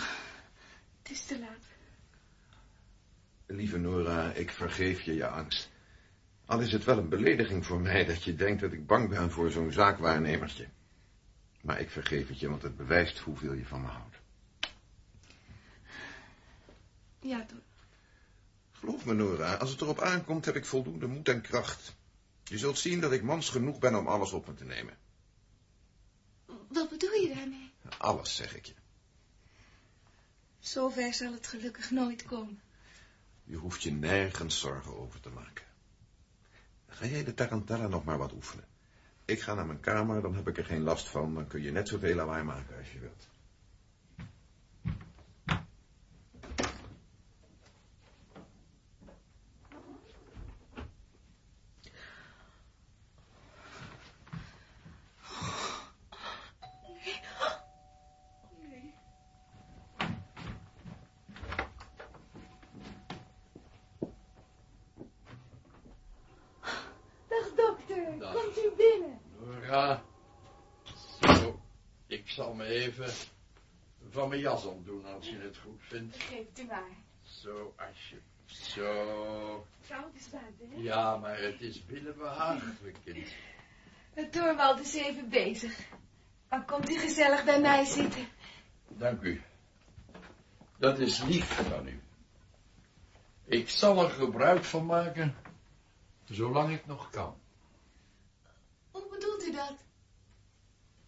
het is te laat. Lieve Nora, ik vergeef je je angst. Al is het wel een belediging voor mij dat je denkt dat ik bang ben voor zo'n zaakwaarnemertje. Maar ik vergeef het je, want het bewijst hoeveel je van me houdt. Ja, doe. Geloof me, Nora, als het erop aankomt heb ik voldoende moed en kracht. Je zult zien dat ik mans genoeg ben om alles op me te nemen. Wat bedoel je daarmee? Alles, zeg ik je. Zover zal het gelukkig nooit komen. Je hoeft je nergens zorgen over te maken. Ga jij de tarantella nog maar wat oefenen. Ik ga naar mijn kamer, dan heb ik er geen last van. Dan kun je net zoveel lawaai maken als je wilt. komt u binnen. Nora. Zo, ik zal me even mijn jas omdoen als je het goed vindt. Geef het u maar. Zo, alsjeblieft. Zo. Koud is hè? Ja, maar het is binnen behagelijk, kind. Het Torwald is even bezig. Dan komt u gezellig bij mij zitten. Dank u. Dat is lief van u. Ik zal er gebruik van maken, zolang ik nog kan. Hoe bedoelt u dat?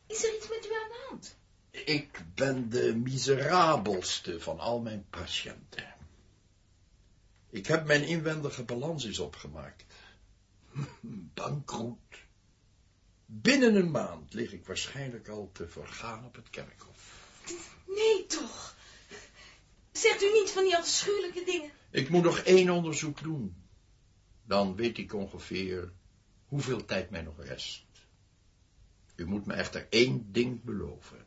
Is er iets met u aan de hand? Ik ben de miserabelste van al mijn patiënten. Ik heb mijn inwendige balans eens opgemaakt. Bankroet. Binnen een maand lig ik waarschijnlijk al te vergaan op het kerkhof. Nee, toch? Zegt u niet van die afschuwelijke dingen? Ik moet nog één onderzoek doen. Dan weet ik ongeveer hoeveel tijd mij nog rest. U moet me echter één ding beloven.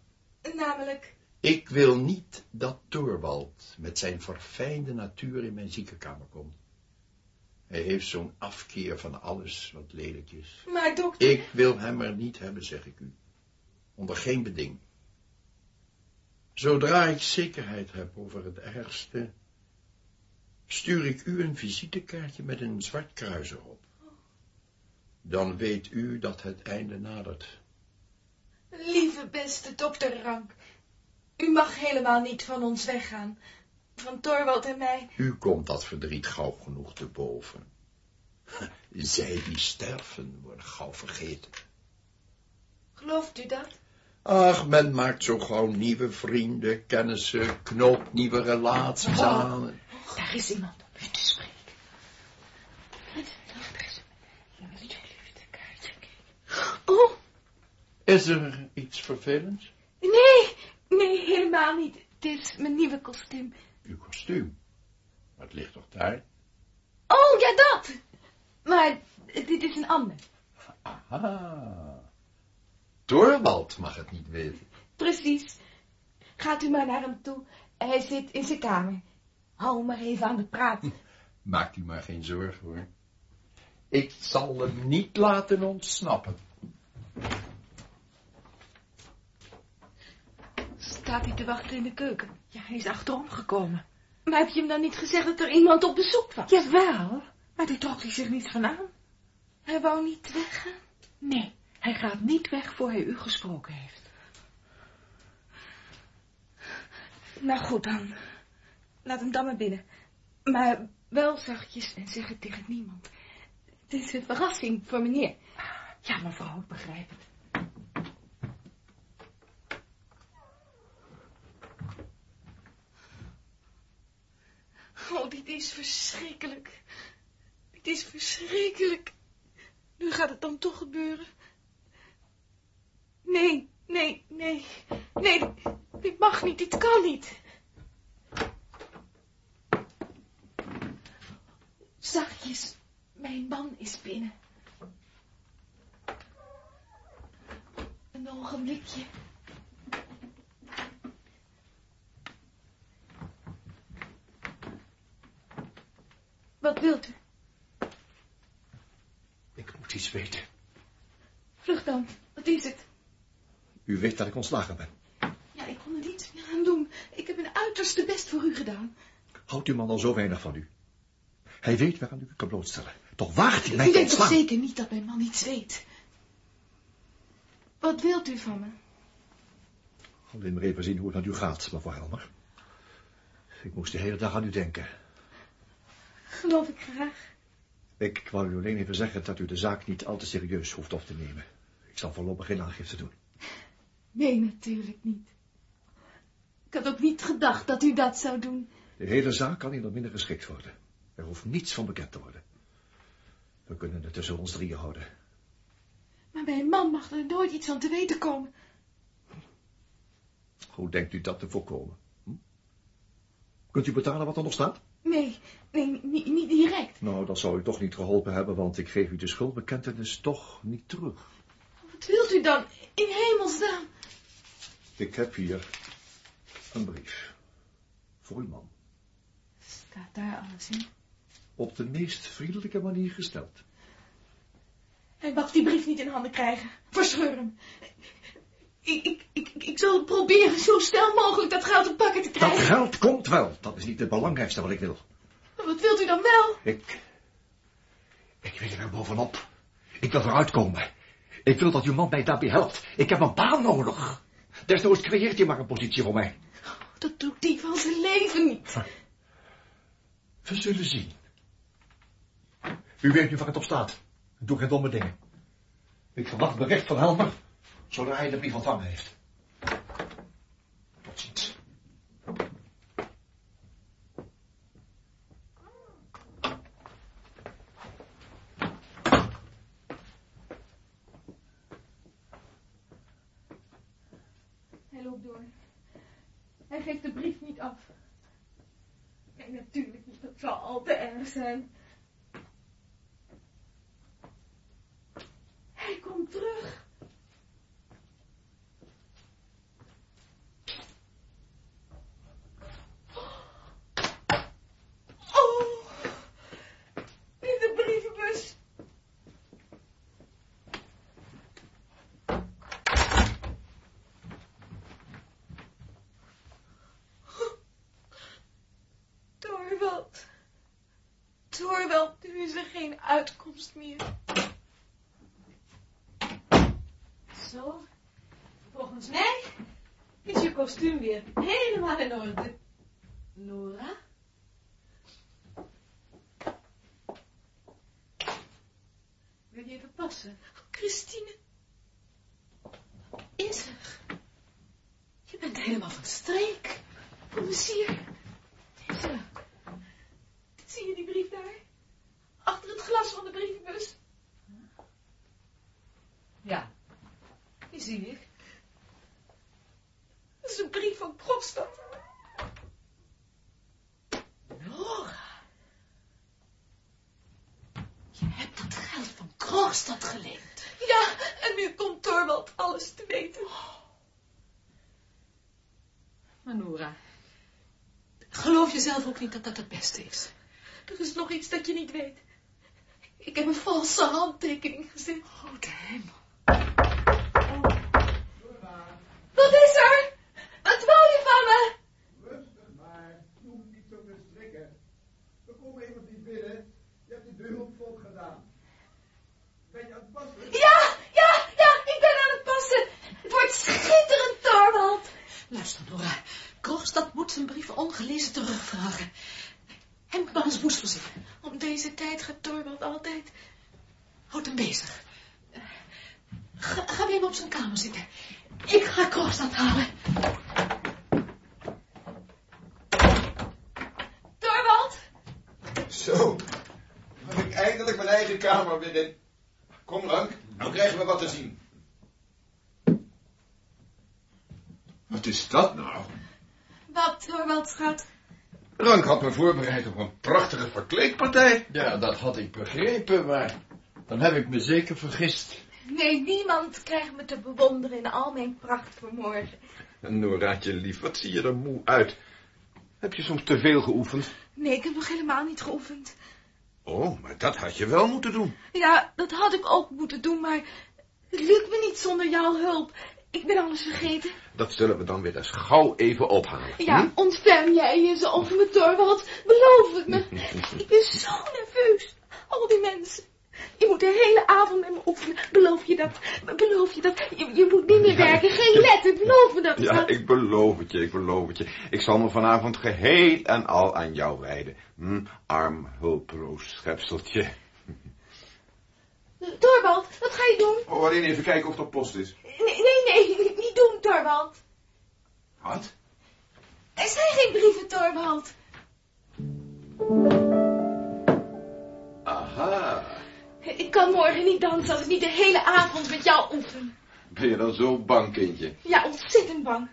Namelijk, Ik wil niet dat Torwald met zijn verfijnde natuur in mijn ziekenkamer komt. Hij heeft zo'n afkeer van alles wat lelijk is. maar dokter... Ik wil hem er niet hebben, zeg ik u. Onder geen beding. Zodra ik zekerheid heb over het ergste, stuur ik u een visitekaartje met een zwart kruis erop. Dan weet u dat het einde nadert. Lieve beste dokter Rank, u mag helemaal niet van ons weggaan. Van Torwald en mij. U komt dat verdriet gauw genoeg te boven. Zij die sterven worden gauw vergeten. Gelooft u dat? Ach, men maakt zo gauw nieuwe vrienden, kennissen, knoopt nieuwe relaties aan. Daar is iemand om u te spreken. Oh, Is er iets vervelends? nee, nee, helemaal niet. Het is mijn nieuwe kostuum. Uw kostuum. Maar het ligt toch daar? Oh, ja, dat. Maar dit is een ander. Aha. Torwald mag het niet weten. Precies. Gaat u maar naar hem toe. Hij zit in zijn kamer. Hou maar even aan de praat. Maakt u maar geen zorgen hoor. Ik zal hem niet laten ontsnappen. Staat hij te wachten in de keuken? Ja, hij is achterom gekomen. Maar heb je hem dan niet gezegd dat er iemand op bezoek was? Jawel, maar die trok hij zich niet van aan. Hij wou niet weggaan. Nee, hij gaat niet weg voor hij u gesproken heeft. Nou goed dan. Laat hem dan maar binnen. Maar wel zachtjes en zeg het tegen niemand. Het is een verrassing voor meneer. Ja, mevrouw, ik begrijp het. Oh, dit is verschrikkelijk. Dit is verschrikkelijk. Nu gaat het dan toch gebeuren. Nee, nee, nee. Nee, dit, mag niet, dit kan niet. Zachtjes, mijn man is binnen. Een ogenblikje. Wat wilt u? Ik moet iets weten. Vlug dan, wat is het? U weet dat ik ontslagen ben. Ja, ik kon er niets meer aan doen. Ik heb mijn uiterste best voor u gedaan. Houdt uw man al zo weinig van u? Hij weet waaraan u kan blootstellen. Toch waagt hij mij U te denkt toch zeker niet dat mijn man iets weet? Wat wilt u van me? Alleen maar even zien hoe het met u gaat, mevrouw Helmer. Ik moest de hele dag aan u denken. Geloof ik graag. Ik wou u alleen even zeggen dat u de zaak niet al te serieus hoeft op te nemen. Ik zal voorlopig geen aangifte doen. Nee, natuurlijk niet. Ik had ook niet gedacht dat u dat zou doen. De hele zaak kan in minder geschikt worden. Er hoeft niets van bekend te worden. We kunnen het tussen ons drieën houden. Maar mijn man mag er nooit iets van te weten komen. Hoe denkt u dat te voorkomen? Hm? Kunt u betalen wat er nog staat? Nee, nee, niet, niet direct. Nou, dat zou u toch niet geholpen hebben, want ik geef u de schuldbekentenis toch niet terug. Wat wilt u dan? In hemelsnaam. Ik heb hier een brief. Voor uw man. Staat daar alles in? Op de meest vriendelijke manier gesteld. Hij mag die brief niet in handen krijgen. Verscheur hem. Ik, ik, ik, ik zal proberen zo snel mogelijk dat geld te pakken te Dat krijgen. geld komt wel. Dat is niet het belangrijkste wat ik wil. Wat wilt u dan wel? Ik... Ik wil er bovenop. Ik wil eruit komen. Ik wil dat uw man mij daarbij helpt. Ik heb een baan nodig. Desnoods creëert hij maar een positie voor mij. Dat doet die van zijn leven niet. We zullen zien. U weet nu waar het op staat. Doe geen domme dingen. Ik verwacht bericht van Helmer, zodra hij de brief ontvangen heeft. Tot ziens. Hij loopt door. Hij geeft de brief niet af. Nee, natuurlijk niet. Dat zal al te erg zijn. Hij komt terug. Oh, in de brievenbus. Torvald. Torvald, nu is er geen Zo. Volgens mij is je kostuum weer helemaal in orde. Nora? Wil je even passen? Christine. Is er? Je bent helemaal van streek. Kom eens hier. Zo. Zie je die brief daar? Achter het glas van de brievenbus. Ja. Die zie ik. Dat is een brief van Prostad. Nora. Je hebt dat geld van Kroonstad geleend. Ja, en nu komt Torvald alles te weten. Maar Nora, geloof je zelf ook niet dat dat het beste is? Er is nog iets dat je niet weet. Ik heb een valse handtekening gezet. Oh, de hemel. Wat is er? Wat wou je van me? Rustig maar, je hoeft niet zo te strikken. Er komt iemand niet binnen. Je hebt de deur op slot gedaan. Ben je aan het passen? Ja, ja, ja, ik ben aan het passen. Het wordt schitterend, Torvald. Luister, Nora. Kroonstad moet zijn brief ongelezen terugvragen. Hij moet bij ons woestel zitten. Om deze tijd gaat altijd. Houd hem bezig. Ga, ga weer op zijn kamer zitten. Ik ga Kroonstad halen. Torvald? Zo, dan heb ik eindelijk mijn eigen kamer binnen. Kom, Rank, nou krijgen we wat te zien. Wat is dat nou? Wat, Torvald, schat? Rank had me voorbereid op een prachtige verkleedpartij. Ja, dat had ik begrepen, maar dan heb ik me zeker vergist. Nee, niemand krijgt me te bewonderen in al mijn pracht vanmorgen. Noraatje lief, wat zie je er moe uit. Heb je soms te veel geoefend? Nee, ik heb nog helemaal niet geoefend. Oh, maar dat had je wel moeten doen. Ja, dat had ik ook moeten doen, maar het lukt me niet zonder jouw hulp. Ik ben alles vergeten. Dat zullen we dan weer eens gauw even ophalen. Ja, hm? ontferm jij je zo over me, Torvald. Beloof het me. ik ben zo nerveus. Al die mensen. Je moet de hele avond met me oefenen. Beloof je dat? Beloof je dat? Je, je moet niet meer werken. Geen letter. Beloof me dat, Ja, ik beloof het je, ik beloof het je. Ik zal me vanavond geheel en al aan jou wijden. Hm, arm, hulpeloos schepseltje. Torvald, wat ga je doen? Oh, alleen even kijken of er post is. Nee, nee, nee. Niet doen, Torvald. Wat? Er zijn geen brieven, Torvald. Aha. Ik kan morgen niet dansen als ik niet de hele avond met jou oefen. Ben je dan zo bang, kindje? Ja, ontzettend bang.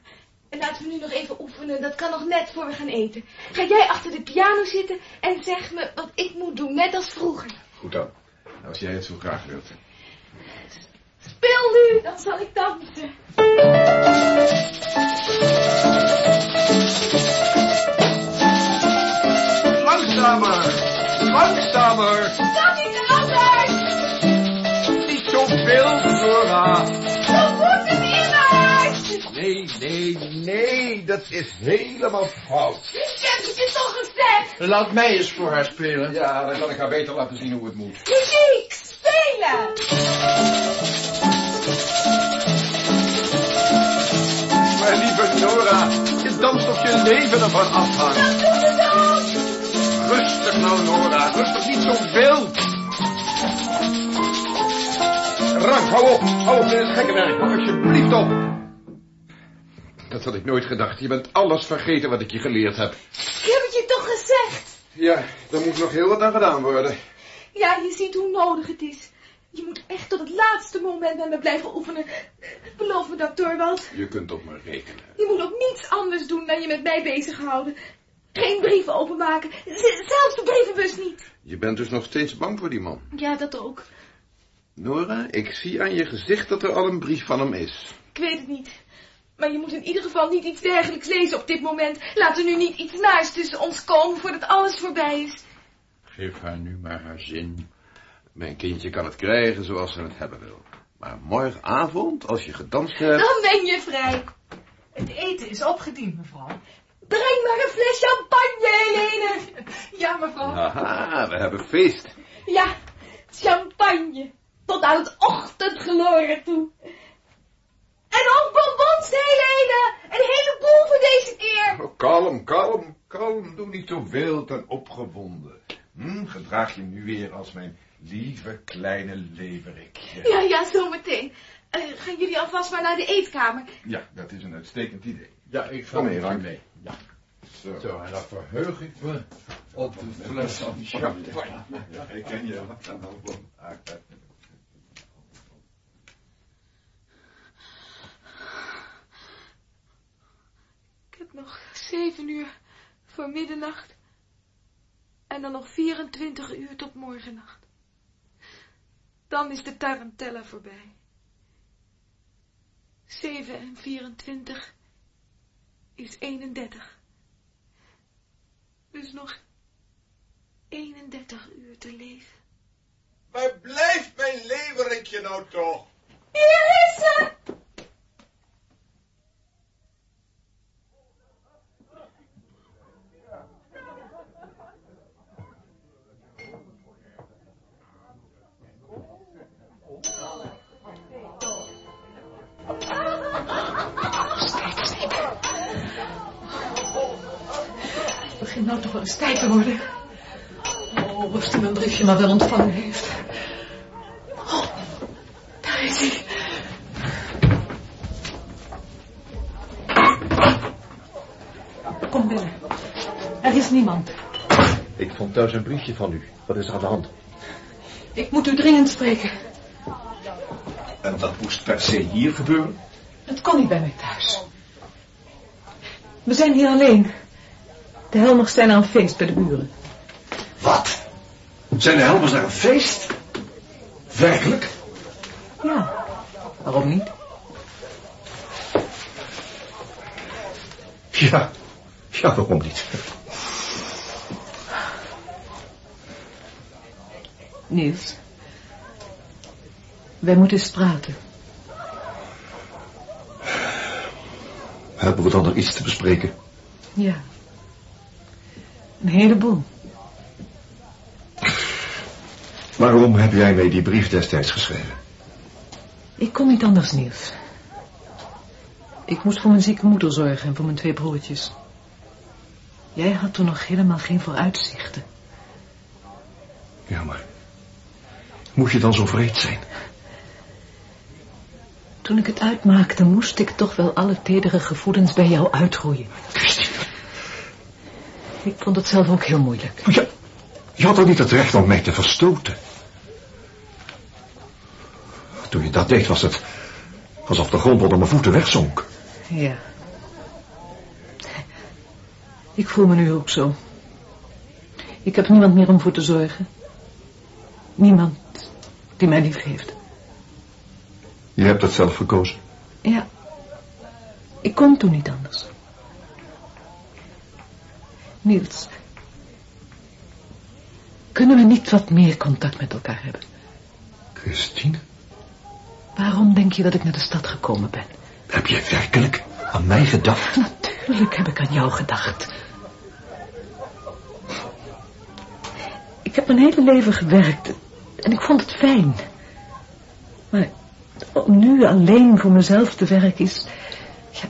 En laten we nu nog even oefenen. Dat kan nog net voor we gaan eten. Ga jij achter de piano zitten en zeg me wat ik moet doen, net als vroeger. Goed dan. Als jij het zo graag wilt. Speel nu, dan zal ik dansen. Langzamer! Langzamer! Dat is de langer! Niet dat is helemaal fout. Ik heb het je toch gezegd. Laat mij eens voor haar spelen. Ja, dan kan ik haar beter laten zien hoe het moet. Muziek, spelen! Maar lieve Nora, je danst of je leven ervan afhangt. Rustig nou, Nora. Rustig niet zo wild. Rank, hou op. Hou op, dit is gekke werk. Hou alsjeblieft op. Dat had ik nooit gedacht. Je bent alles vergeten wat ik je geleerd heb. Ik heb het je toch gezegd? Ja, daar moet nog heel wat aan gedaan worden. Ja, je ziet hoe nodig het is. Je moet echt tot het laatste moment met me blijven oefenen. Beloof me dat, Torvald. Je kunt op me rekenen. Je moet ook niets anders doen dan je met mij bezighouden. Geen brieven openmaken. Zelfs de brievenbus niet. Je bent dus nog steeds bang voor die man. Ja, dat ook. Nora, ik zie aan je gezicht dat er al een brief van hem is. Ik weet het niet. Maar je moet in ieder geval niet iets dergelijks lezen op dit moment. Laat er nu niet iets naars tussen ons komen voordat alles voorbij is. Geef haar nu maar haar zin. Mijn kindje kan het krijgen zoals ze het hebben wil. Maar morgenavond, als je gedanst hebt... Dan ben je vrij. Het eten is opgediend, mevrouw. Breng maar een fles champagne, Helene. Ja, mevrouw. Haha, we hebben feest. Ja, champagne. Tot aan het ochtendgloren toe. En ook bonbons, Helene. Een heleboel voor deze keer. Oh, kalm, kalm, kalm. Doe niet zo wild en opgewonden. Hm, gedraag je nu weer als mijn lieve kleine leverikje. Ja, ja, zometeen. Eh, gaan jullie alvast maar naar de eetkamer. Ja, dat is een uitstekend idee. Ja, ik ga Kom mee, mee. Ja. Zo. Zo, en dan verheug ik me op een fles champagne. Ja, ik ken je. Nog zeven uur voor middernacht. En dan nog 24 uur tot morgennacht. Dan is de tarantella voorbij. 7 en 24 is 31. Dus nog 31 uur te leven. Waar blijft mijn leverikje nou toch? Hier is ze! Begint nou toch wel eens tijd te worden. Oh, of hij mijn briefje maar wel ontvangen heeft. Oh, daar is hij. Kom binnen. Er is niemand. Ik vond thuis een briefje van u. Wat is er aan de hand? Ik moet u dringend spreken. En dat moest per se hier gebeuren? Het kon niet bij mij thuis. We zijn hier alleen. De Helmers zijn aan een feest bij de buren. Wat? Zijn de helmers naar een feest? Werkelijk? Ja, waarom niet? Ja. Ja, waarom niet? Niels. Wij moeten eens praten. Hebben we dan nog iets te bespreken? Ja. Een heleboel. Waarom heb jij mij die brief destijds geschreven? Ik kon niet anders, Niels. Ik moest voor mijn zieke moeder zorgen en voor mijn twee broertjes. Jij had toen nog helemaal geen vooruitzichten. Ja, maar... Moet je dan zo vreed zijn? Toen ik het uitmaakte, moest ik toch wel alle tedere gevoelens bij jou uitroeien. Ik vond het zelf ook heel moeilijk. je, je had toch niet het recht om mij te verstoten? Toen je dat deed, was het alsof de grond onder mijn voeten wegzonk. Ja. Ik voel me nu ook zo. Ik heb niemand meer om voor te zorgen. Niemand die mij lief heeft. Je hebt het zelf gekozen. Ja. Ik kon toen niet anders. Niels. Kunnen we niet wat meer contact met elkaar hebben? Christine, Waarom denk je dat ik naar de stad gekomen ben? heb je werkelijk aan mij gedacht? Natuurlijk. Heb ik aan jou gedacht. Ik heb mijn hele leven gewerkt en ik vond het fijn. Maar om nu alleen voor mezelf te werken is, ja,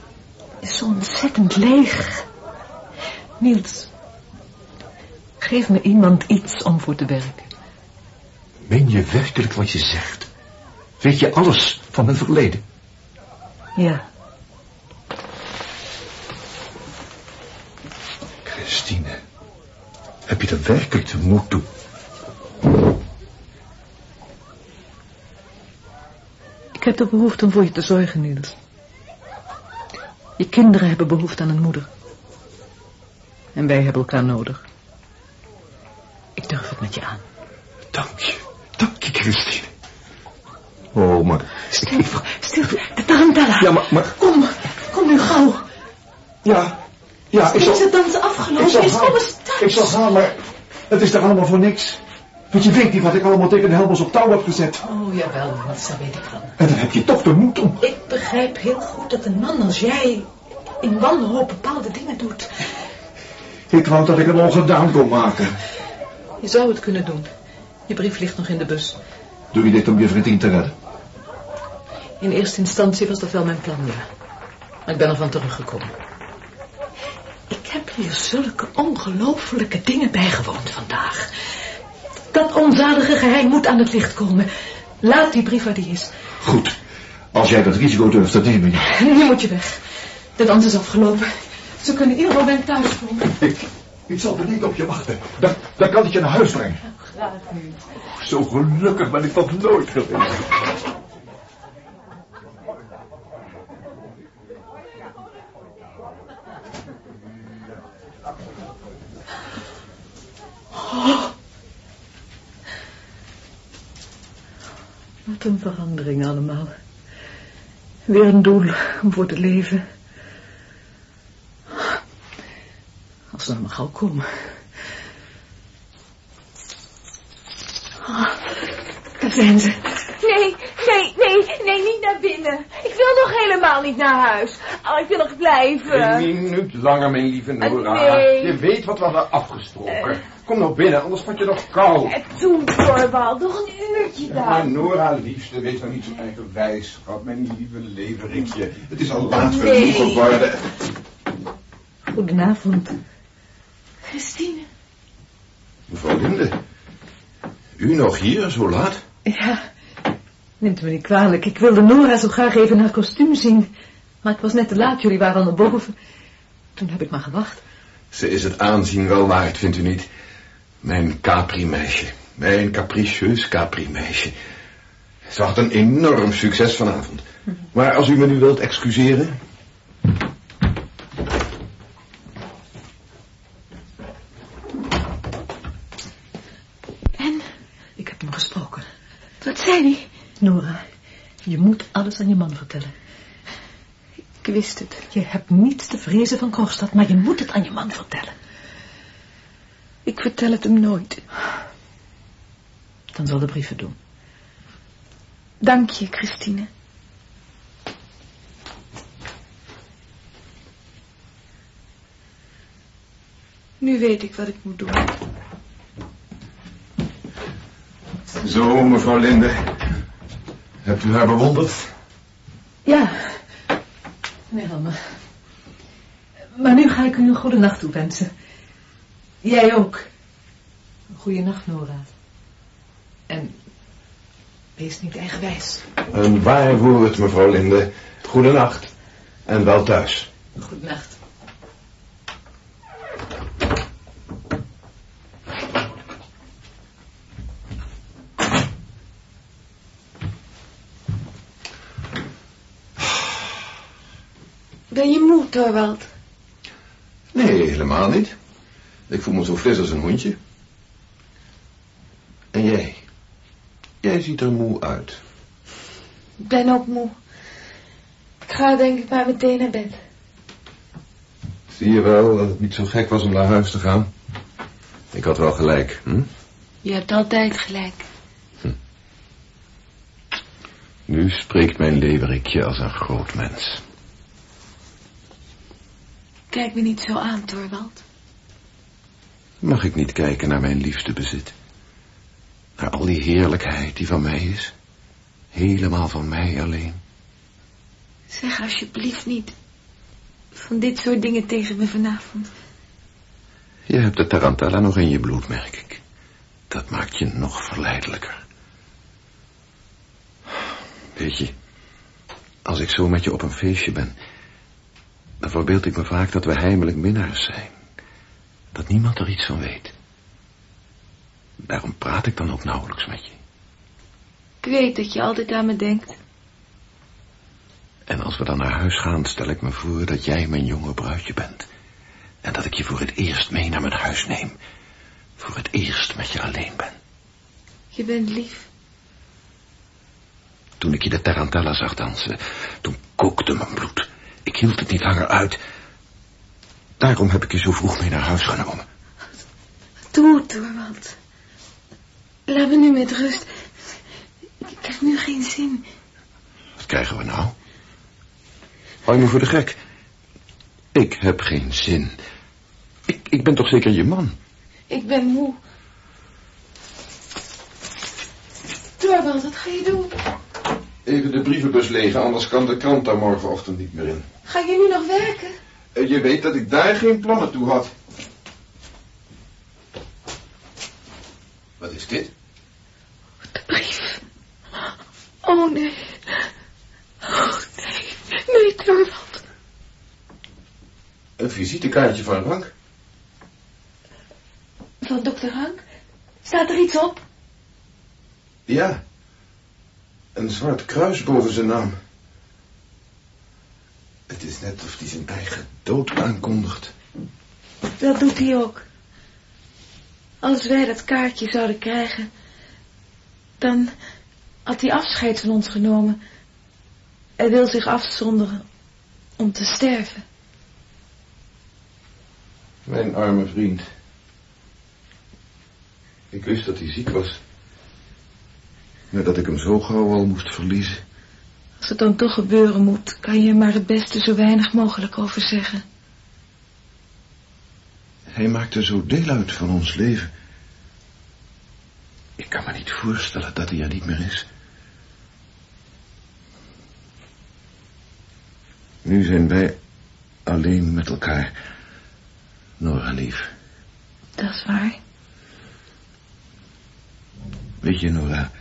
is zo ontzettend leeg. Niels, geef me iemand iets om voor te werken. Meen je werkelijk wat je zegt? Weet je alles van mijn verleden? Ja, Christine, heb je er werkelijk de moed toe? ik heb de behoefte om voor je te zorgen, Niels. Je kinderen hebben behoefte aan een moeder. En wij hebben elkaar nodig. Ik durf het met je aan. Dank je, dank je, Christine. Oh, maar... Stil, stil, de tarantella. Ja, maar, maar... Kom, kom nu gauw. Ja, ja, ik Is zal... het dans Ik afgelopen? zal Is gaan. alles thuis? Ik zal gaan, maar... Het is toch allemaal voor niks? Want je weet niet wat ik allemaal tegen de helmers op touw heb gezet. Oh, jawel, daar weet ik van. En dan heb je toch de moed om... Ik begrijp heel goed dat een man als jij in wanhoop bepaalde dingen doet. Ik wou dat ik het ongedaan kon maken. Je zou het kunnen doen. Je brief ligt nog in de bus. Doe je dit om je vriendin te redden? In eerste instantie was dat wel mijn plan, ja. Maar ik ben ervan teruggekomen. Ik heb hier zulke ongelofelijke dingen bijgewoond vandaag. Dat onzalige geheim moet aan het licht komen. Laat die brief waar die is. Goed. Als jij dat risico durft te nemen, ja. Nu moet je weg. De dans is afgelopen. Ze kunnen ieder moment thuiskomen. Ik, ik zal er niet op je wachten. Dan, dan kan ik je naar huis brengen. Graag nu. Zo gelukkig ben ik nog nooit geweest. Wat een verandering allemaal. Weer een doel om voor te leven. Als ze nou maar gauw komen. Ah, daar zijn ze. Nee, nee, nee, nee, niet naar binnen. Ik wil nog helemaal niet naar huis. Oh, ik wil nog blijven. Een minuut langer, mijn lieve Nora. nee. Je weet wat we hadden afgesproken. Kom nou binnen, anders word je nog koud. En toen, Torvald, nog een uurtje Maar dan. Nora, liefste, wees nou niet zo eigenwijs. Schat, mijn lieve leverikje. Het is al laat Nee. genoeg geworden. Goedenavond. Christine. Mevrouw Linde, u nog hier, zo laat? Ja, neemt me niet kwalijk. Ik wilde Nora zo graag even haar kostuum zien. Maar ik was net te laat, jullie waren al naar boven. Toen heb ik maar gewacht. Ze is het aanzien wel waard, vindt u niet? Mijn Capri-meisje. Mijn capricieus Capri-meisje. Ze had een enorm succes vanavond. Maar als u me nu wilt excuseren... En? Ik heb hem gesproken. Hij? Nora, je moet alles aan je man vertellen. Ik wist het. Je hebt niets te vrezen van Korstad, maar je moet het aan je man vertellen. Ik vertel het hem nooit. Dan zal de brief het doen. Dank je, Christine. Nu weet ik wat ik moet doen. Zo, mevrouw Linde. Hebt u haar bewonderd? Ja, meneer Helmer. Maar nu ga ik u een goede nacht toewensen. Jij ook. Goede nacht, Nora. En wees niet eigenwijs. Een waar woord, mevrouw Linde. Goedenacht. En wel thuis. Goedenacht. Torvald? Nee, helemaal niet. Ik voel me zo fris als een hondje. En jij? Jij ziet er moe uit. Ik ben ook moe. Ik ga denk ik maar meteen naar bed. Zie je wel dat het niet zo gek was om naar huis te gaan? Ik had wel gelijk, hm? Je hebt altijd gelijk. Nu spreekt mijn leverikje als een groot mens. Kijk me niet zo aan, Torvald. Mag ik niet kijken naar mijn liefste bezit? Naar al die heerlijkheid die van mij is? Helemaal van mij alleen? Zeg alsjeblieft niet van dit soort dingen tegen me vanavond. Je hebt de tarantella nog in je bloed, merk ik. Dat maakt je nog verleidelijker. Weet je, als ik zo met je op een feestje ben... dan verbeeld ik me vaak dat we heimelijk minnaars zijn. Dat niemand er iets van weet. Daarom praat ik dan ook nauwelijks met je. Ik weet dat je altijd aan me denkt. En als we dan naar huis gaan, stel ik me voor dat jij mijn jonge bruidje bent. En dat ik je voor het eerst mee naar mijn huis neem. Voor het eerst met je alleen ben. Je bent lief. Toen ik je de tarantella zag dansen, toen kookte mijn bloed. Ik hield het niet langer uit. Daarom heb ik je zo vroeg mee naar huis genomen. Doe het, Torwald. Laat me nu met rust. Ik heb nu geen zin. Wat krijgen we nou? Hou je me voor de gek? Ik heb geen zin. Ik, ik ben toch zeker je man? Ik ben moe. Torwald, wat ga je doen? Even de brievenbus legen, anders kan de krant daar morgenochtend niet meer in. Ga je nu nog werken? Eh, Je weet dat ik daar geen plannen toe had. Wat is dit? De brief. Oh, nee. Oh, nee. Nee, Torvald. Een visitekaartje van Rank. Van dokter Hank? Staat er iets op? Ja. Een zwart kruis boven zijn naam. Het is net of hij zijn eigen dood aankondigt. Dat doet hij ook. Als wij dat kaartje zouden krijgen, dan had hij afscheid van ons genomen. Hij wil zich afzonderen om te sterven. Mijn arme vriend. Ik wist dat hij ziek was. Maar dat ik hem zo gauw al moest verliezen. Als het dan toch gebeuren moet, kan je er maar het beste zo weinig mogelijk over zeggen. Hij maakte zo deel uit van ons leven. Ik kan me niet voorstellen dat hij er niet meer is. Nu zijn wij alleen met elkaar. Nora lief. Dat is waar. Weet je, Nora,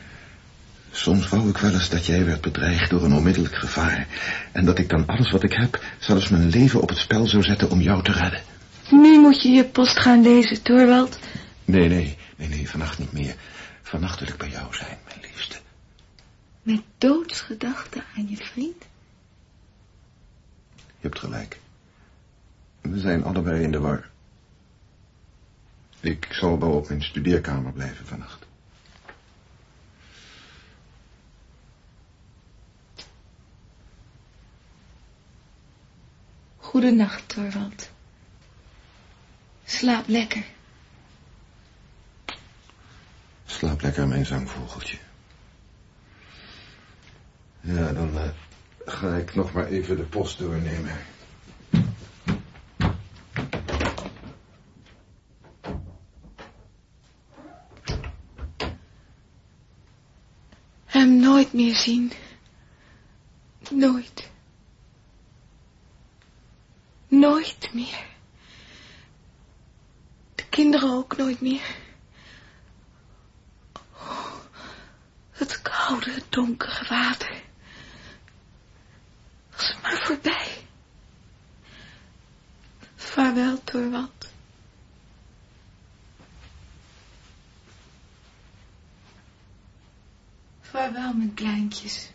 soms wou ik wel eens dat jij werd bedreigd door een onmiddellijk gevaar. En dat ik dan alles wat ik heb, zelfs mijn leven op het spel zou zetten om jou te redden. Nu moet je je post gaan lezen, Torvald. Nee, nee, nee, nee, vannacht niet meer. Vannacht wil ik bij jou zijn, mijn liefste. Met doodsgedachten aan je vriend. Je hebt gelijk. We zijn allebei in de war. Ik zal wel op mijn studeerkamer blijven vannacht. Goedenacht, Torvald. Slaap lekker. Slaap lekker, mijn zangvogeltje. Ja, dan eh, ga ik nog maar even de post doornemen. Hem nooit meer zien. Nooit. Nooit meer. De kinderen ook nooit meer. Oh, het koude, donkere water. Was het maar voorbij. Vaarwel, Torwald. Vaarwel, mijn kleintjes.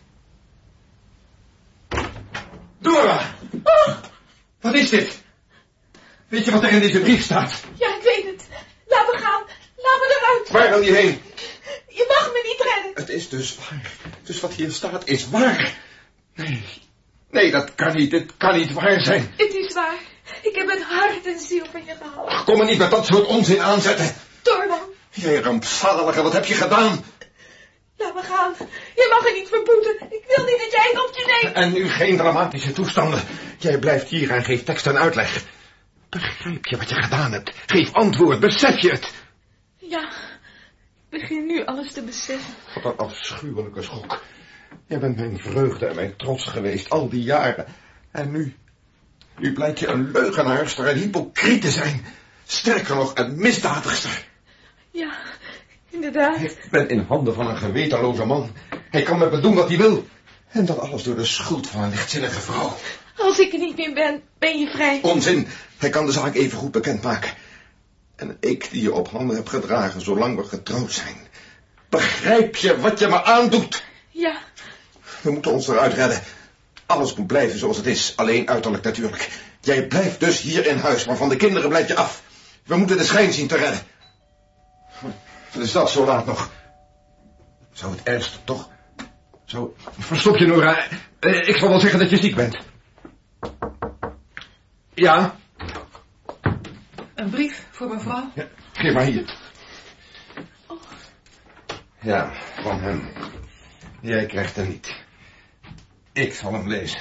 Dora! Wat is dit? Weet je wat er in deze brief staat? Ja, ik weet het. Laat me gaan. Laat me eruit. Waar wil je heen? Je mag me niet redden. Het is dus waar. Dus wat hier staat is waar. Nee, nee, dat kan niet. Het kan niet waar zijn. Het is waar. Ik heb het hart en ziel van je gehouden. Ach, kom er niet met dat soort onzin aanzetten. Torwald, Jij rampzalige, wat heb je gedaan? laat me gaan. Je mag het niet verboeten. Ik wil niet dat jij het op je neemt. En nu geen dramatische toestanden. Jij blijft hier en geeft tekst en uitleg. Begrijp je wat je gedaan hebt? Geef antwoord, besef je het? Ja, ik begin nu alles te beseffen. Wat een afschuwelijke schok. Jij bent mijn vreugde en mijn trots geweest, al die jaren. En nu, nu blijkt je een leugenaarster en hypocriet te zijn. Sterker nog, een misdadigster. Ja, inderdaad. Ik ben in handen van een gewetenloze man. Hij kan met me doen wat hij wil. En dat alles door de schuld van een lichtzinnige vrouw. Als ik er niet meer ben, ben je vrij. Onzin. Hij kan de zaak even goed bekendmaken. En ik die je op handen heb gedragen zolang we getrouwd zijn. Begrijp je wat je me aandoet? Ja, We moeten ons eruit redden. Alles moet blijven zoals het is, alleen uiterlijk natuurlijk. Jij blijft dus hier in huis, maar van de kinderen blijf je af. We moeten de schijn zien te redden. Wat is dat zo laat nog? Zou het ergste toch? Zo, verstop je, Nora. Eh, Ik zal wel zeggen dat je ziek bent. Ja, Een brief voor mevrouw. ja geef maar hier. Ja, van hem. Jij krijgt hem niet. Ik zal hem lezen.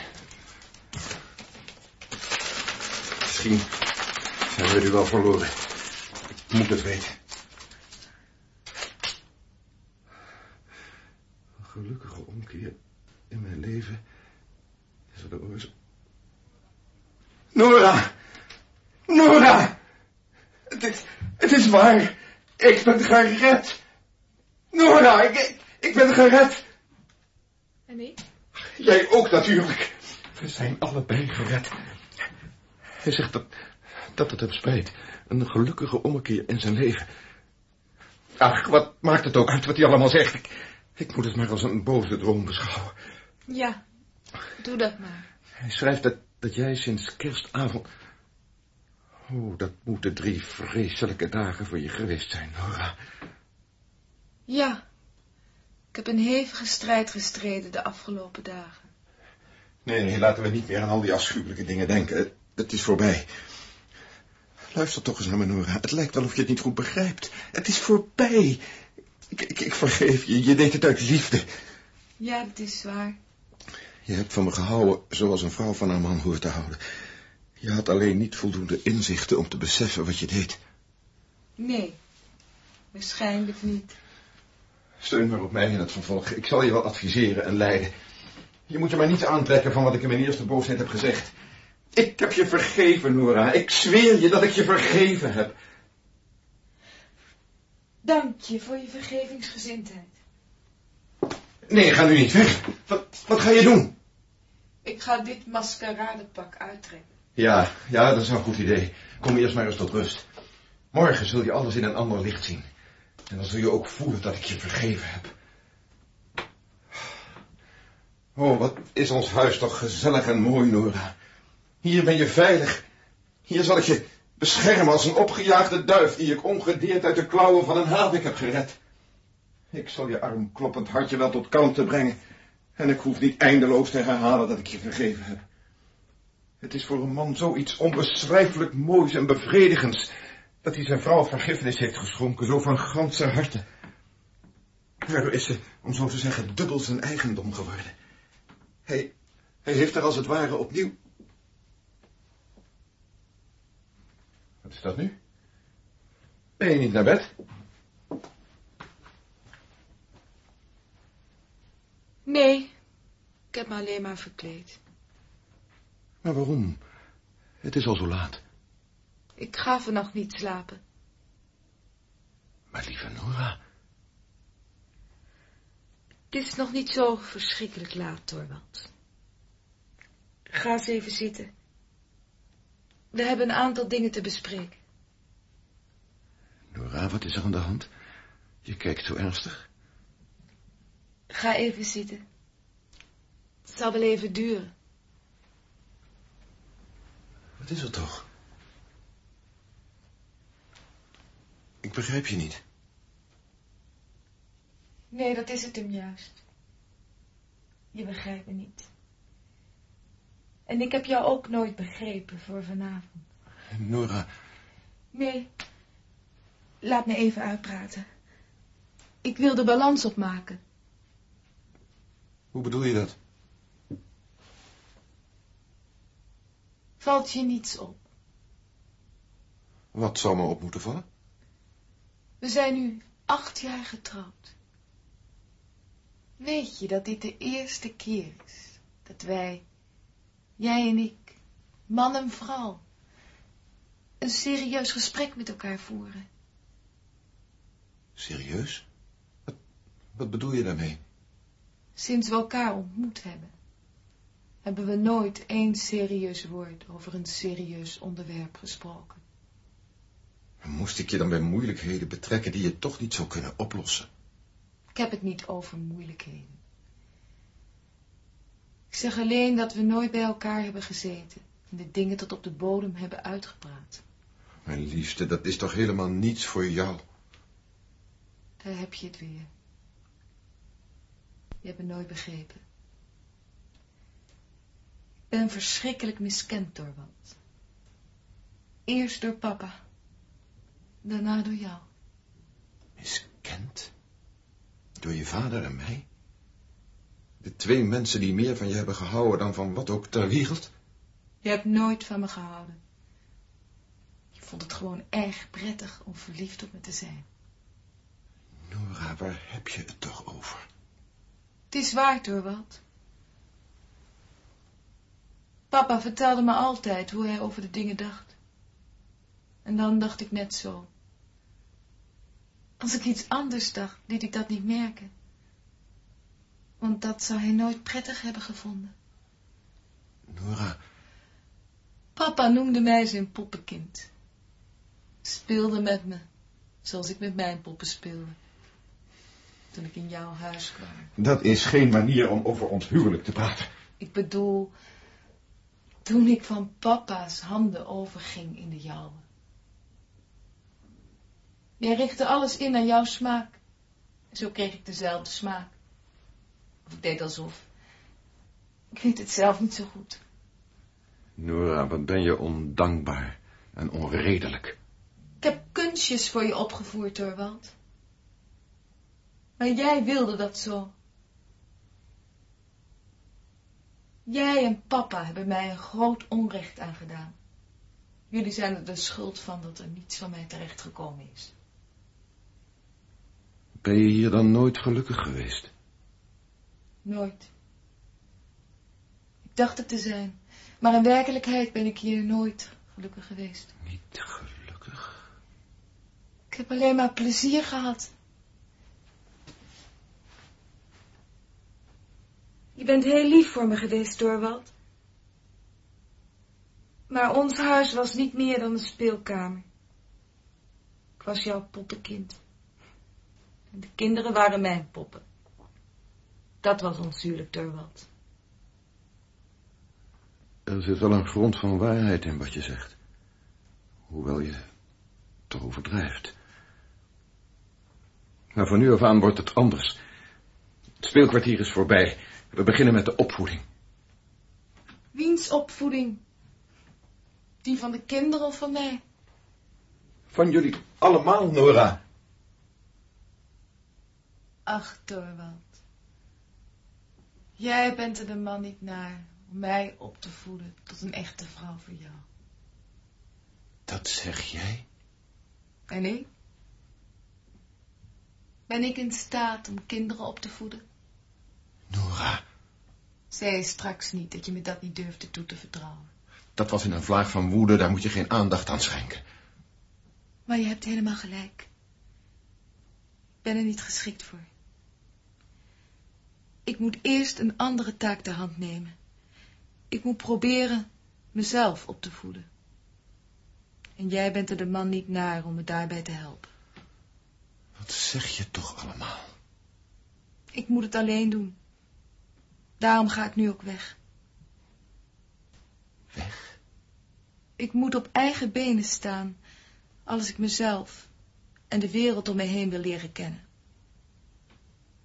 Misschien zijn we nu wel verloren. Ik moet het weten. Een gelukkige omkeer in mijn leven is er de oorzaak. Nora! Nora! Het is, het is waar. Ik ben gered. Nora, ik, ik, ben gered. en ik? Jij ook natuurlijk. We zijn allebei gered. Hij zegt dat, dat het hem spijt. Een gelukkige ommekeer in zijn leven. Ach, wat maakt het ook uit wat hij allemaal zegt. Ik, ik moet het maar als een boze droom beschouwen. Ja, doe dat maar. Hij schrijft dat, dat jij sinds kerstavond... Oh, dat moeten drie vreselijke dagen voor je geweest zijn, Nora. Ja, ik heb een hevige strijd gestreden de afgelopen dagen. Nee, nee, laten we niet meer aan al die afschuwelijke dingen denken. Het, het is voorbij. Luister toch eens naar me, Nora. Het lijkt wel of je het niet goed begrijpt. Het is voorbij. Ik, ik, ik vergeef je. Je deed het uit liefde. Ja, dat is waar. Je hebt van me gehouden zoals een vrouw van haar man hoort te houden. Je had alleen niet voldoende inzichten om te beseffen wat je deed. Nee, waarschijnlijk niet. Steun maar op mij in het vervolg. Ik zal je wel adviseren en leiden. Je moet je maar niets aantrekken van wat ik in mijn eerste boosheid heb gezegd. Ik heb je vergeven, Nora. Ik zweer je dat ik je vergeven heb. Dank je voor je vergevingsgezindheid. Nee, ga nu niet weg. Wat, wat ga je doen? Ik ga dit maskeradepak uittrekken. Ja, ja, dat is een goed idee. Kom eerst maar eens tot rust. Morgen zul je alles in een ander licht zien. En dan zul je ook voelen dat ik je vergeven heb. Oh, wat is ons huis toch gezellig en mooi, Nora. Hier ben je veilig. Hier zal ik je beschermen als een opgejaagde duif die ik ongedeerd uit de klauwen van een havik heb gered. Ik zal je arm kloppend hartje wel tot kalmte brengen. En ik hoef niet eindeloos te herhalen dat ik je vergeven heb. Het is voor een man zoiets onbeschrijfelijk moois en bevredigends... dat hij zijn vrouw vergiffenis heeft geschonken, zo van ganse harte. Daardoor is ze, om zo te zeggen, dubbel zijn eigendom geworden. Hij, hij heeft er als het ware opnieuw... Wat is dat nu? Ben je niet naar bed? Nee, ik heb me alleen maar verkleed. Maar waarom? Het is al zo laat. Ik ga vannacht niet slapen. Maar lieve Nora, Het is nog niet zo verschrikkelijk laat, Torwald. Ga eens even zitten. We hebben een aantal dingen te bespreken. Nora, wat is er aan de hand? Je kijkt zo ernstig. Ga even zitten. Het zal wel even duren. Wat is er toch? Ik begrijp je niet. Nee, dat is het hem juist. Je begrijpt me niet. En ik heb jou ook nooit begrepen voor vanavond. Nora, Nee, laat me even uitpraten. Ik wil de balans opmaken. Hoe bedoel je dat? Valt je niets op? Wat zou me op moeten vallen? We zijn nu acht jaar getrouwd. Weet je dat dit de eerste keer is dat wij, jij en ik, man en vrouw, een serieus gesprek met elkaar voeren? Serieus? Wat, wat bedoel je daarmee? Sinds we elkaar ontmoet hebben, hebben we nooit één serieus woord over een serieus onderwerp gesproken. Moest ik je dan bij moeilijkheden betrekken die je toch niet zou kunnen oplossen? Ik heb het niet over moeilijkheden. Ik zeg alleen dat we nooit bij elkaar hebben gezeten en de dingen tot op de bodem hebben uitgepraat. Mijn liefste, dat is toch helemaal niets voor jou? Daar heb je het weer. Je hebt me nooit begrepen. Ik ben verschrikkelijk miskend door wat. Eerst door papa, daarna door jou. Miskend? Door je vader en mij? De twee mensen die meer van je hebben gehouden dan van wat ook ter wereld? Je hebt nooit van me gehouden. Je vond het gewoon erg prettig om verliefd op me te zijn. Nora, waar heb je het toch over? Het is waar, door wat. Papa vertelde me altijd hoe hij over de dingen dacht. En dan dacht ik net zo. Als ik iets anders dacht, liet ik dat niet merken. Want dat zou hij nooit prettig hebben gevonden. Nora, Papa noemde mij zijn poppenkind. Speelde met me, zoals ik met mijn poppen speelde. Toen ik in jouw huis kwam. dat is geen manier om over ons huwelijk te praten. Ik bedoel, toen ik van papa's handen overging in de jouwe. Jij richtte alles in naar jouw smaak. Zo kreeg ik dezelfde smaak. Of ik deed alsof. Ik weet het zelf niet zo goed. Nora, wat ben je ondankbaar en onredelijk. Ik heb kunstjes voor je opgevoerd, Torwald. Maar jij wilde dat zo. Jij en papa hebben mij een groot onrecht aangedaan. Jullie zijn er de schuld van dat er niets van mij terechtgekomen is. Ben je hier dan nooit gelukkig geweest? Nooit. Ik dacht het te zijn, maar in werkelijkheid ben ik hier nooit gelukkig geweest. Niet gelukkig? Ik heb alleen maar plezier gehad. Je bent heel lief voor me geweest, Dorwald. Maar ons huis was niet meer dan een speelkamer. Ik was jouw poppenkind. En de kinderen waren mijn poppen. Dat was ons huwelijk, Dorwald. Er zit wel een grond van waarheid in wat je zegt. Hoewel je toch overdrijft. Maar van nu af aan wordt het anders. Het speelkwartier is voorbij. We beginnen met de opvoeding. Wiens opvoeding? Die van de kinderen of van mij? Van jullie allemaal, Nora. Ach, Torwald. Jij bent er de man niet naar om mij op te voeden tot een echte vrouw voor jou. Dat zeg jij? En ik? Ben ik in staat om kinderen op te voeden? Nora, Zei straks niet dat je me dat niet durfde toe te vertrouwen. dat was in een vlaag van woede, daar moet je geen aandacht aan schenken. Maar je hebt helemaal gelijk. Ik ben er niet geschikt voor. Ik moet eerst een andere taak ter hand nemen. Ik moet proberen mezelf op te voeden. En jij bent er de man niet naar om me daarbij te helpen. Wat zeg je toch allemaal? Ik moet het alleen doen. Daarom ga ik nu ook weg. Weg? Ik moet op eigen benen staan, als ik mezelf en de wereld om me heen wil leren kennen.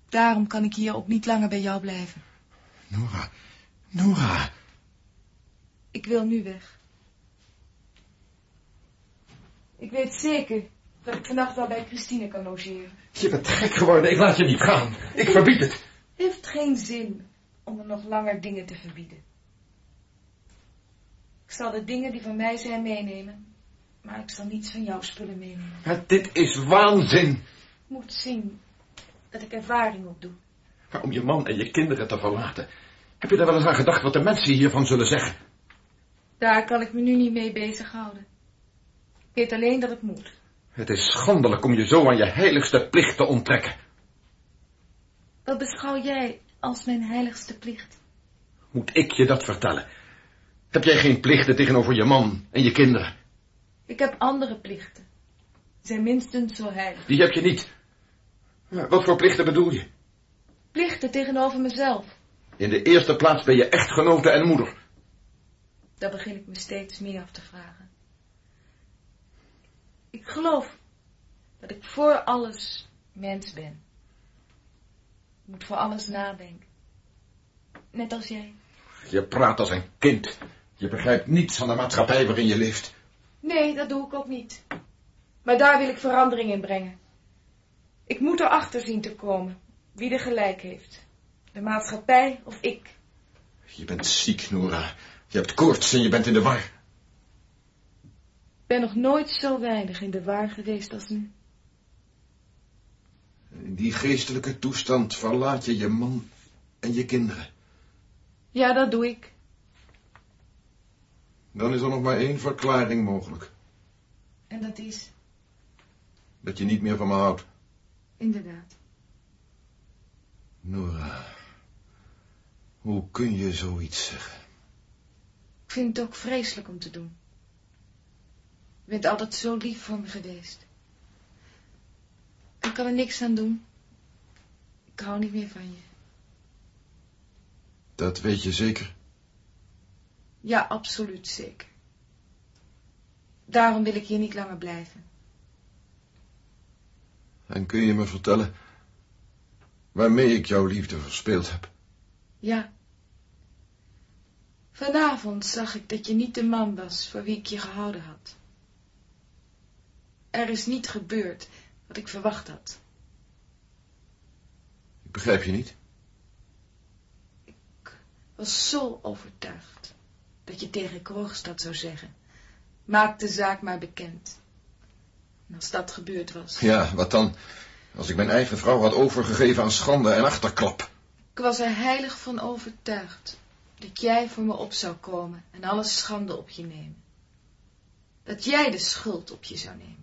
Daarom kan ik hier ook niet langer bij jou blijven. Nora, Nora. Ik wil nu weg. Ik weet zeker dat ik vannacht wel bij Christine kan logeren. Je bent gek geworden, ik laat je niet gaan. Ik verbied het. Heeft geen zin om me nog langer dingen te verbieden. Ik zal de dingen die van mij zijn meenemen Maar ik zal niets van jouw spullen meenemen. Maar dit is waanzin. Ik moet zien dat ik ervaring opdoe. Maar om je man en je kinderen te verlaten. Heb je daar wel eens aan gedacht wat de mensen hiervan zullen zeggen? Daar kan ik me nu niet mee bezighouden. Ik weet alleen dat het moet. Het is schandelijk om je zo aan je heiligste plicht te onttrekken. Wat beschouw jij als mijn heiligste plicht? Moet ik je dat vertellen? Heb jij geen plichten tegenover je man en je kinderen? Ik heb andere plichten. Zijn minstens zo heilig. Die heb je niet. Wat voor plichten bedoel je? Plichten tegenover mezelf. In de eerste plaats ben je echtgenote en moeder. Daar begin ik me steeds meer af te vragen. Ik geloof dat ik voor alles mens ben. Moet voor alles nadenken. Net als jij. Je praat als een kind. Je begrijpt niets van de maatschappij waarin je leeft. Nee, dat doe ik ook niet. Maar daar wil ik verandering in brengen. Ik moet erachter zien te komen wie er gelijk heeft. De maatschappij of ik. Je bent ziek, Nora. Je hebt koorts en je bent in de war. Ik ben nog nooit zo weinig in de war geweest als nu. In die geestelijke toestand verlaat je je man en je kinderen. Ja, dat doe ik. Dan is er nog maar één verklaring mogelijk. En dat is, Dat je niet meer van me houdt. inderdaad. Nora, hoe kun je zoiets zeggen? Ik vind het ook vreselijk om te doen. Je bent altijd zo lief voor me geweest. Ik kan er niks aan doen. Ik hou niet meer van je. Dat weet je zeker. Ja, absoluut zeker. Daarom wil ik hier niet langer blijven. En kun je me vertellen waarmee ik jouw liefde verspeeld heb? Ja. Vanavond zag ik dat je niet de man was voor wie ik je gehouden had. Er is niet gebeurd wat ik verwacht had. Ik begrijp je niet. was zo overtuigd dat je tegen Kroogstad zou zeggen. Maak de zaak maar bekend. En als dat gebeurd was. Ja, wat dan? Als ik mijn eigen vrouw had overgegeven aan schande en achterklap. Ik was er heilig van overtuigd dat jij voor me op zou komen en alle schande op je nemen. Dat jij de schuld op je zou nemen.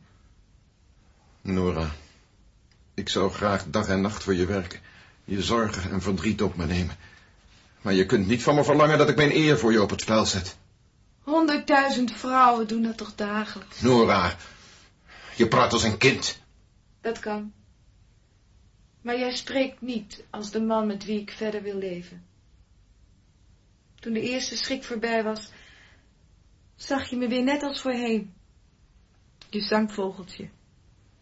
Nora, ik zou graag dag en nacht voor je werken. Je zorgen en verdriet op me nemen. Maar je kunt niet van me verlangen dat ik mijn eer voor je op het spel zet. Honderdduizend vrouwen doen dat toch dagelijks? Nora, je praat als een kind. Dat kan. Maar jij spreekt niet als de man met wie ik verder wil leven. Toen de eerste schrik voorbij was, zag je me weer net als voorheen. Je zangvogeltje,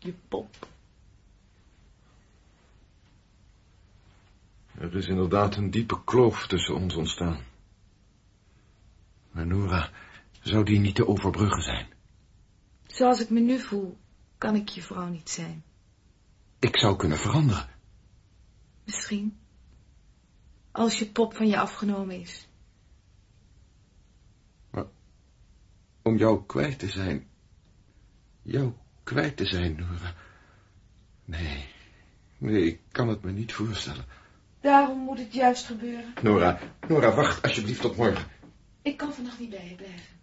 je pop. Er is inderdaad een diepe kloof tussen ons ontstaan. Maar Nora, zou die niet te overbruggen zijn? Zoals ik me nu voel, kan ik je vrouw niet zijn. Ik zou kunnen veranderen. Misschien. Als je pop van je afgenomen is. Om jou kwijt te zijn. Jou kwijt te zijn, Nora. Nee, nee, ik kan het me niet voorstellen. Daarom moet het juist gebeuren. Nora, Nora, wacht alsjeblieft tot morgen. Ik kan vannacht niet bij je blijven.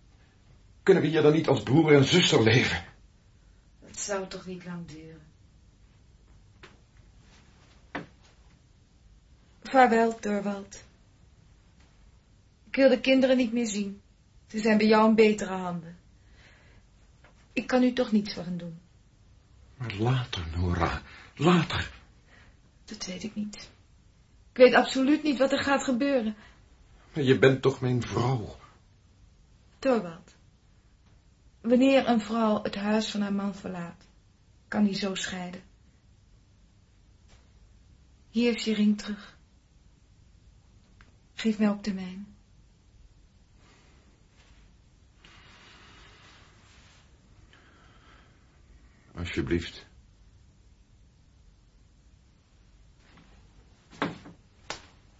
Kunnen we hier dan niet als broer en zuster leven? Dat zou toch niet lang duren. Vaarwel, Dorwald. Ik wil de kinderen niet meer zien. Ze zijn bij jou in betere handen. Ik kan nu toch niets voor hen doen. Maar later, Nora, later. Dat weet ik niet. Ik weet absoluut niet wat er gaat gebeuren. Maar je bent toch mijn vrouw? Torvald. Wanneer een vrouw het huis van haar man verlaat, kan hij zo scheiden. Hier is je ring terug. Geef mij ook de mijne. Alsjeblieft.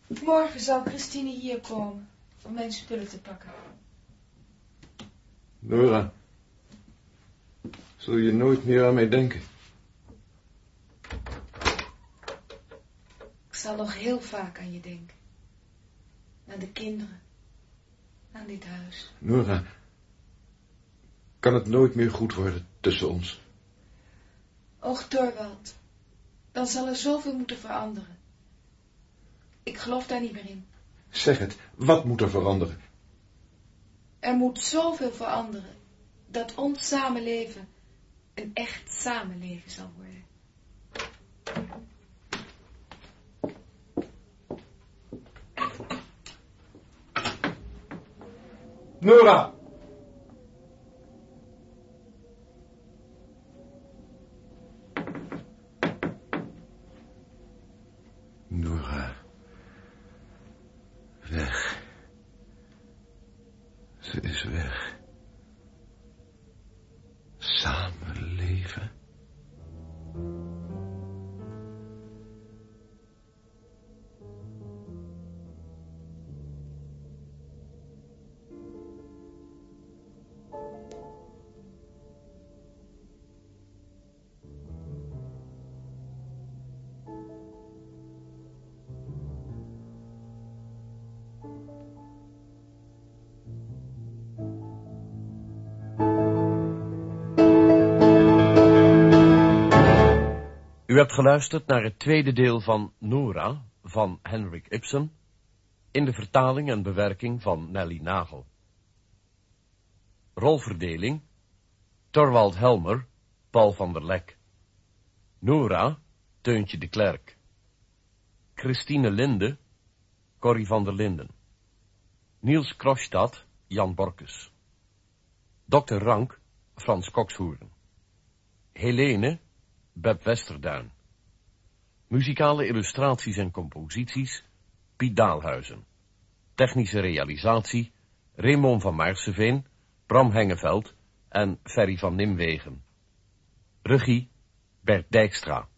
Morgen zal Christine hier komen om mijn spullen te pakken. Nora, Zul je nooit meer aan mij denken? Ik zal nog heel vaak aan je denken. Aan de kinderen. Aan dit huis. Nora, kan het nooit meer goed worden tussen ons? Och, Torvald. Dan zal er zoveel moeten veranderen. Ik geloof daar niet meer in. Zeg het, wat moet er veranderen? Er moet zoveel veranderen dat ons samenleven een echt samenleven zal worden. Nora. U hebt geluisterd naar het tweede deel van Nora van Henrik Ibsen, in de vertaling en bewerking van Nelly Nagel. Rolverdeling Torwald Helmer, Paul van der Lek. Nora, Teuntje de Klerk. Christine Linde, Corrie van der Linden. Niels Krostad, Jan Borkes. Dr. Rank, Frans Kokshoeren. Helene, Beb Westerduin. Muzikale illustraties en composities, Piet Daalhuizen. Technische realisatie, Raymond van Maarseveen, Bram Hengeveld en Ferry van Nimwegen. Regie, Bert Dijkstra.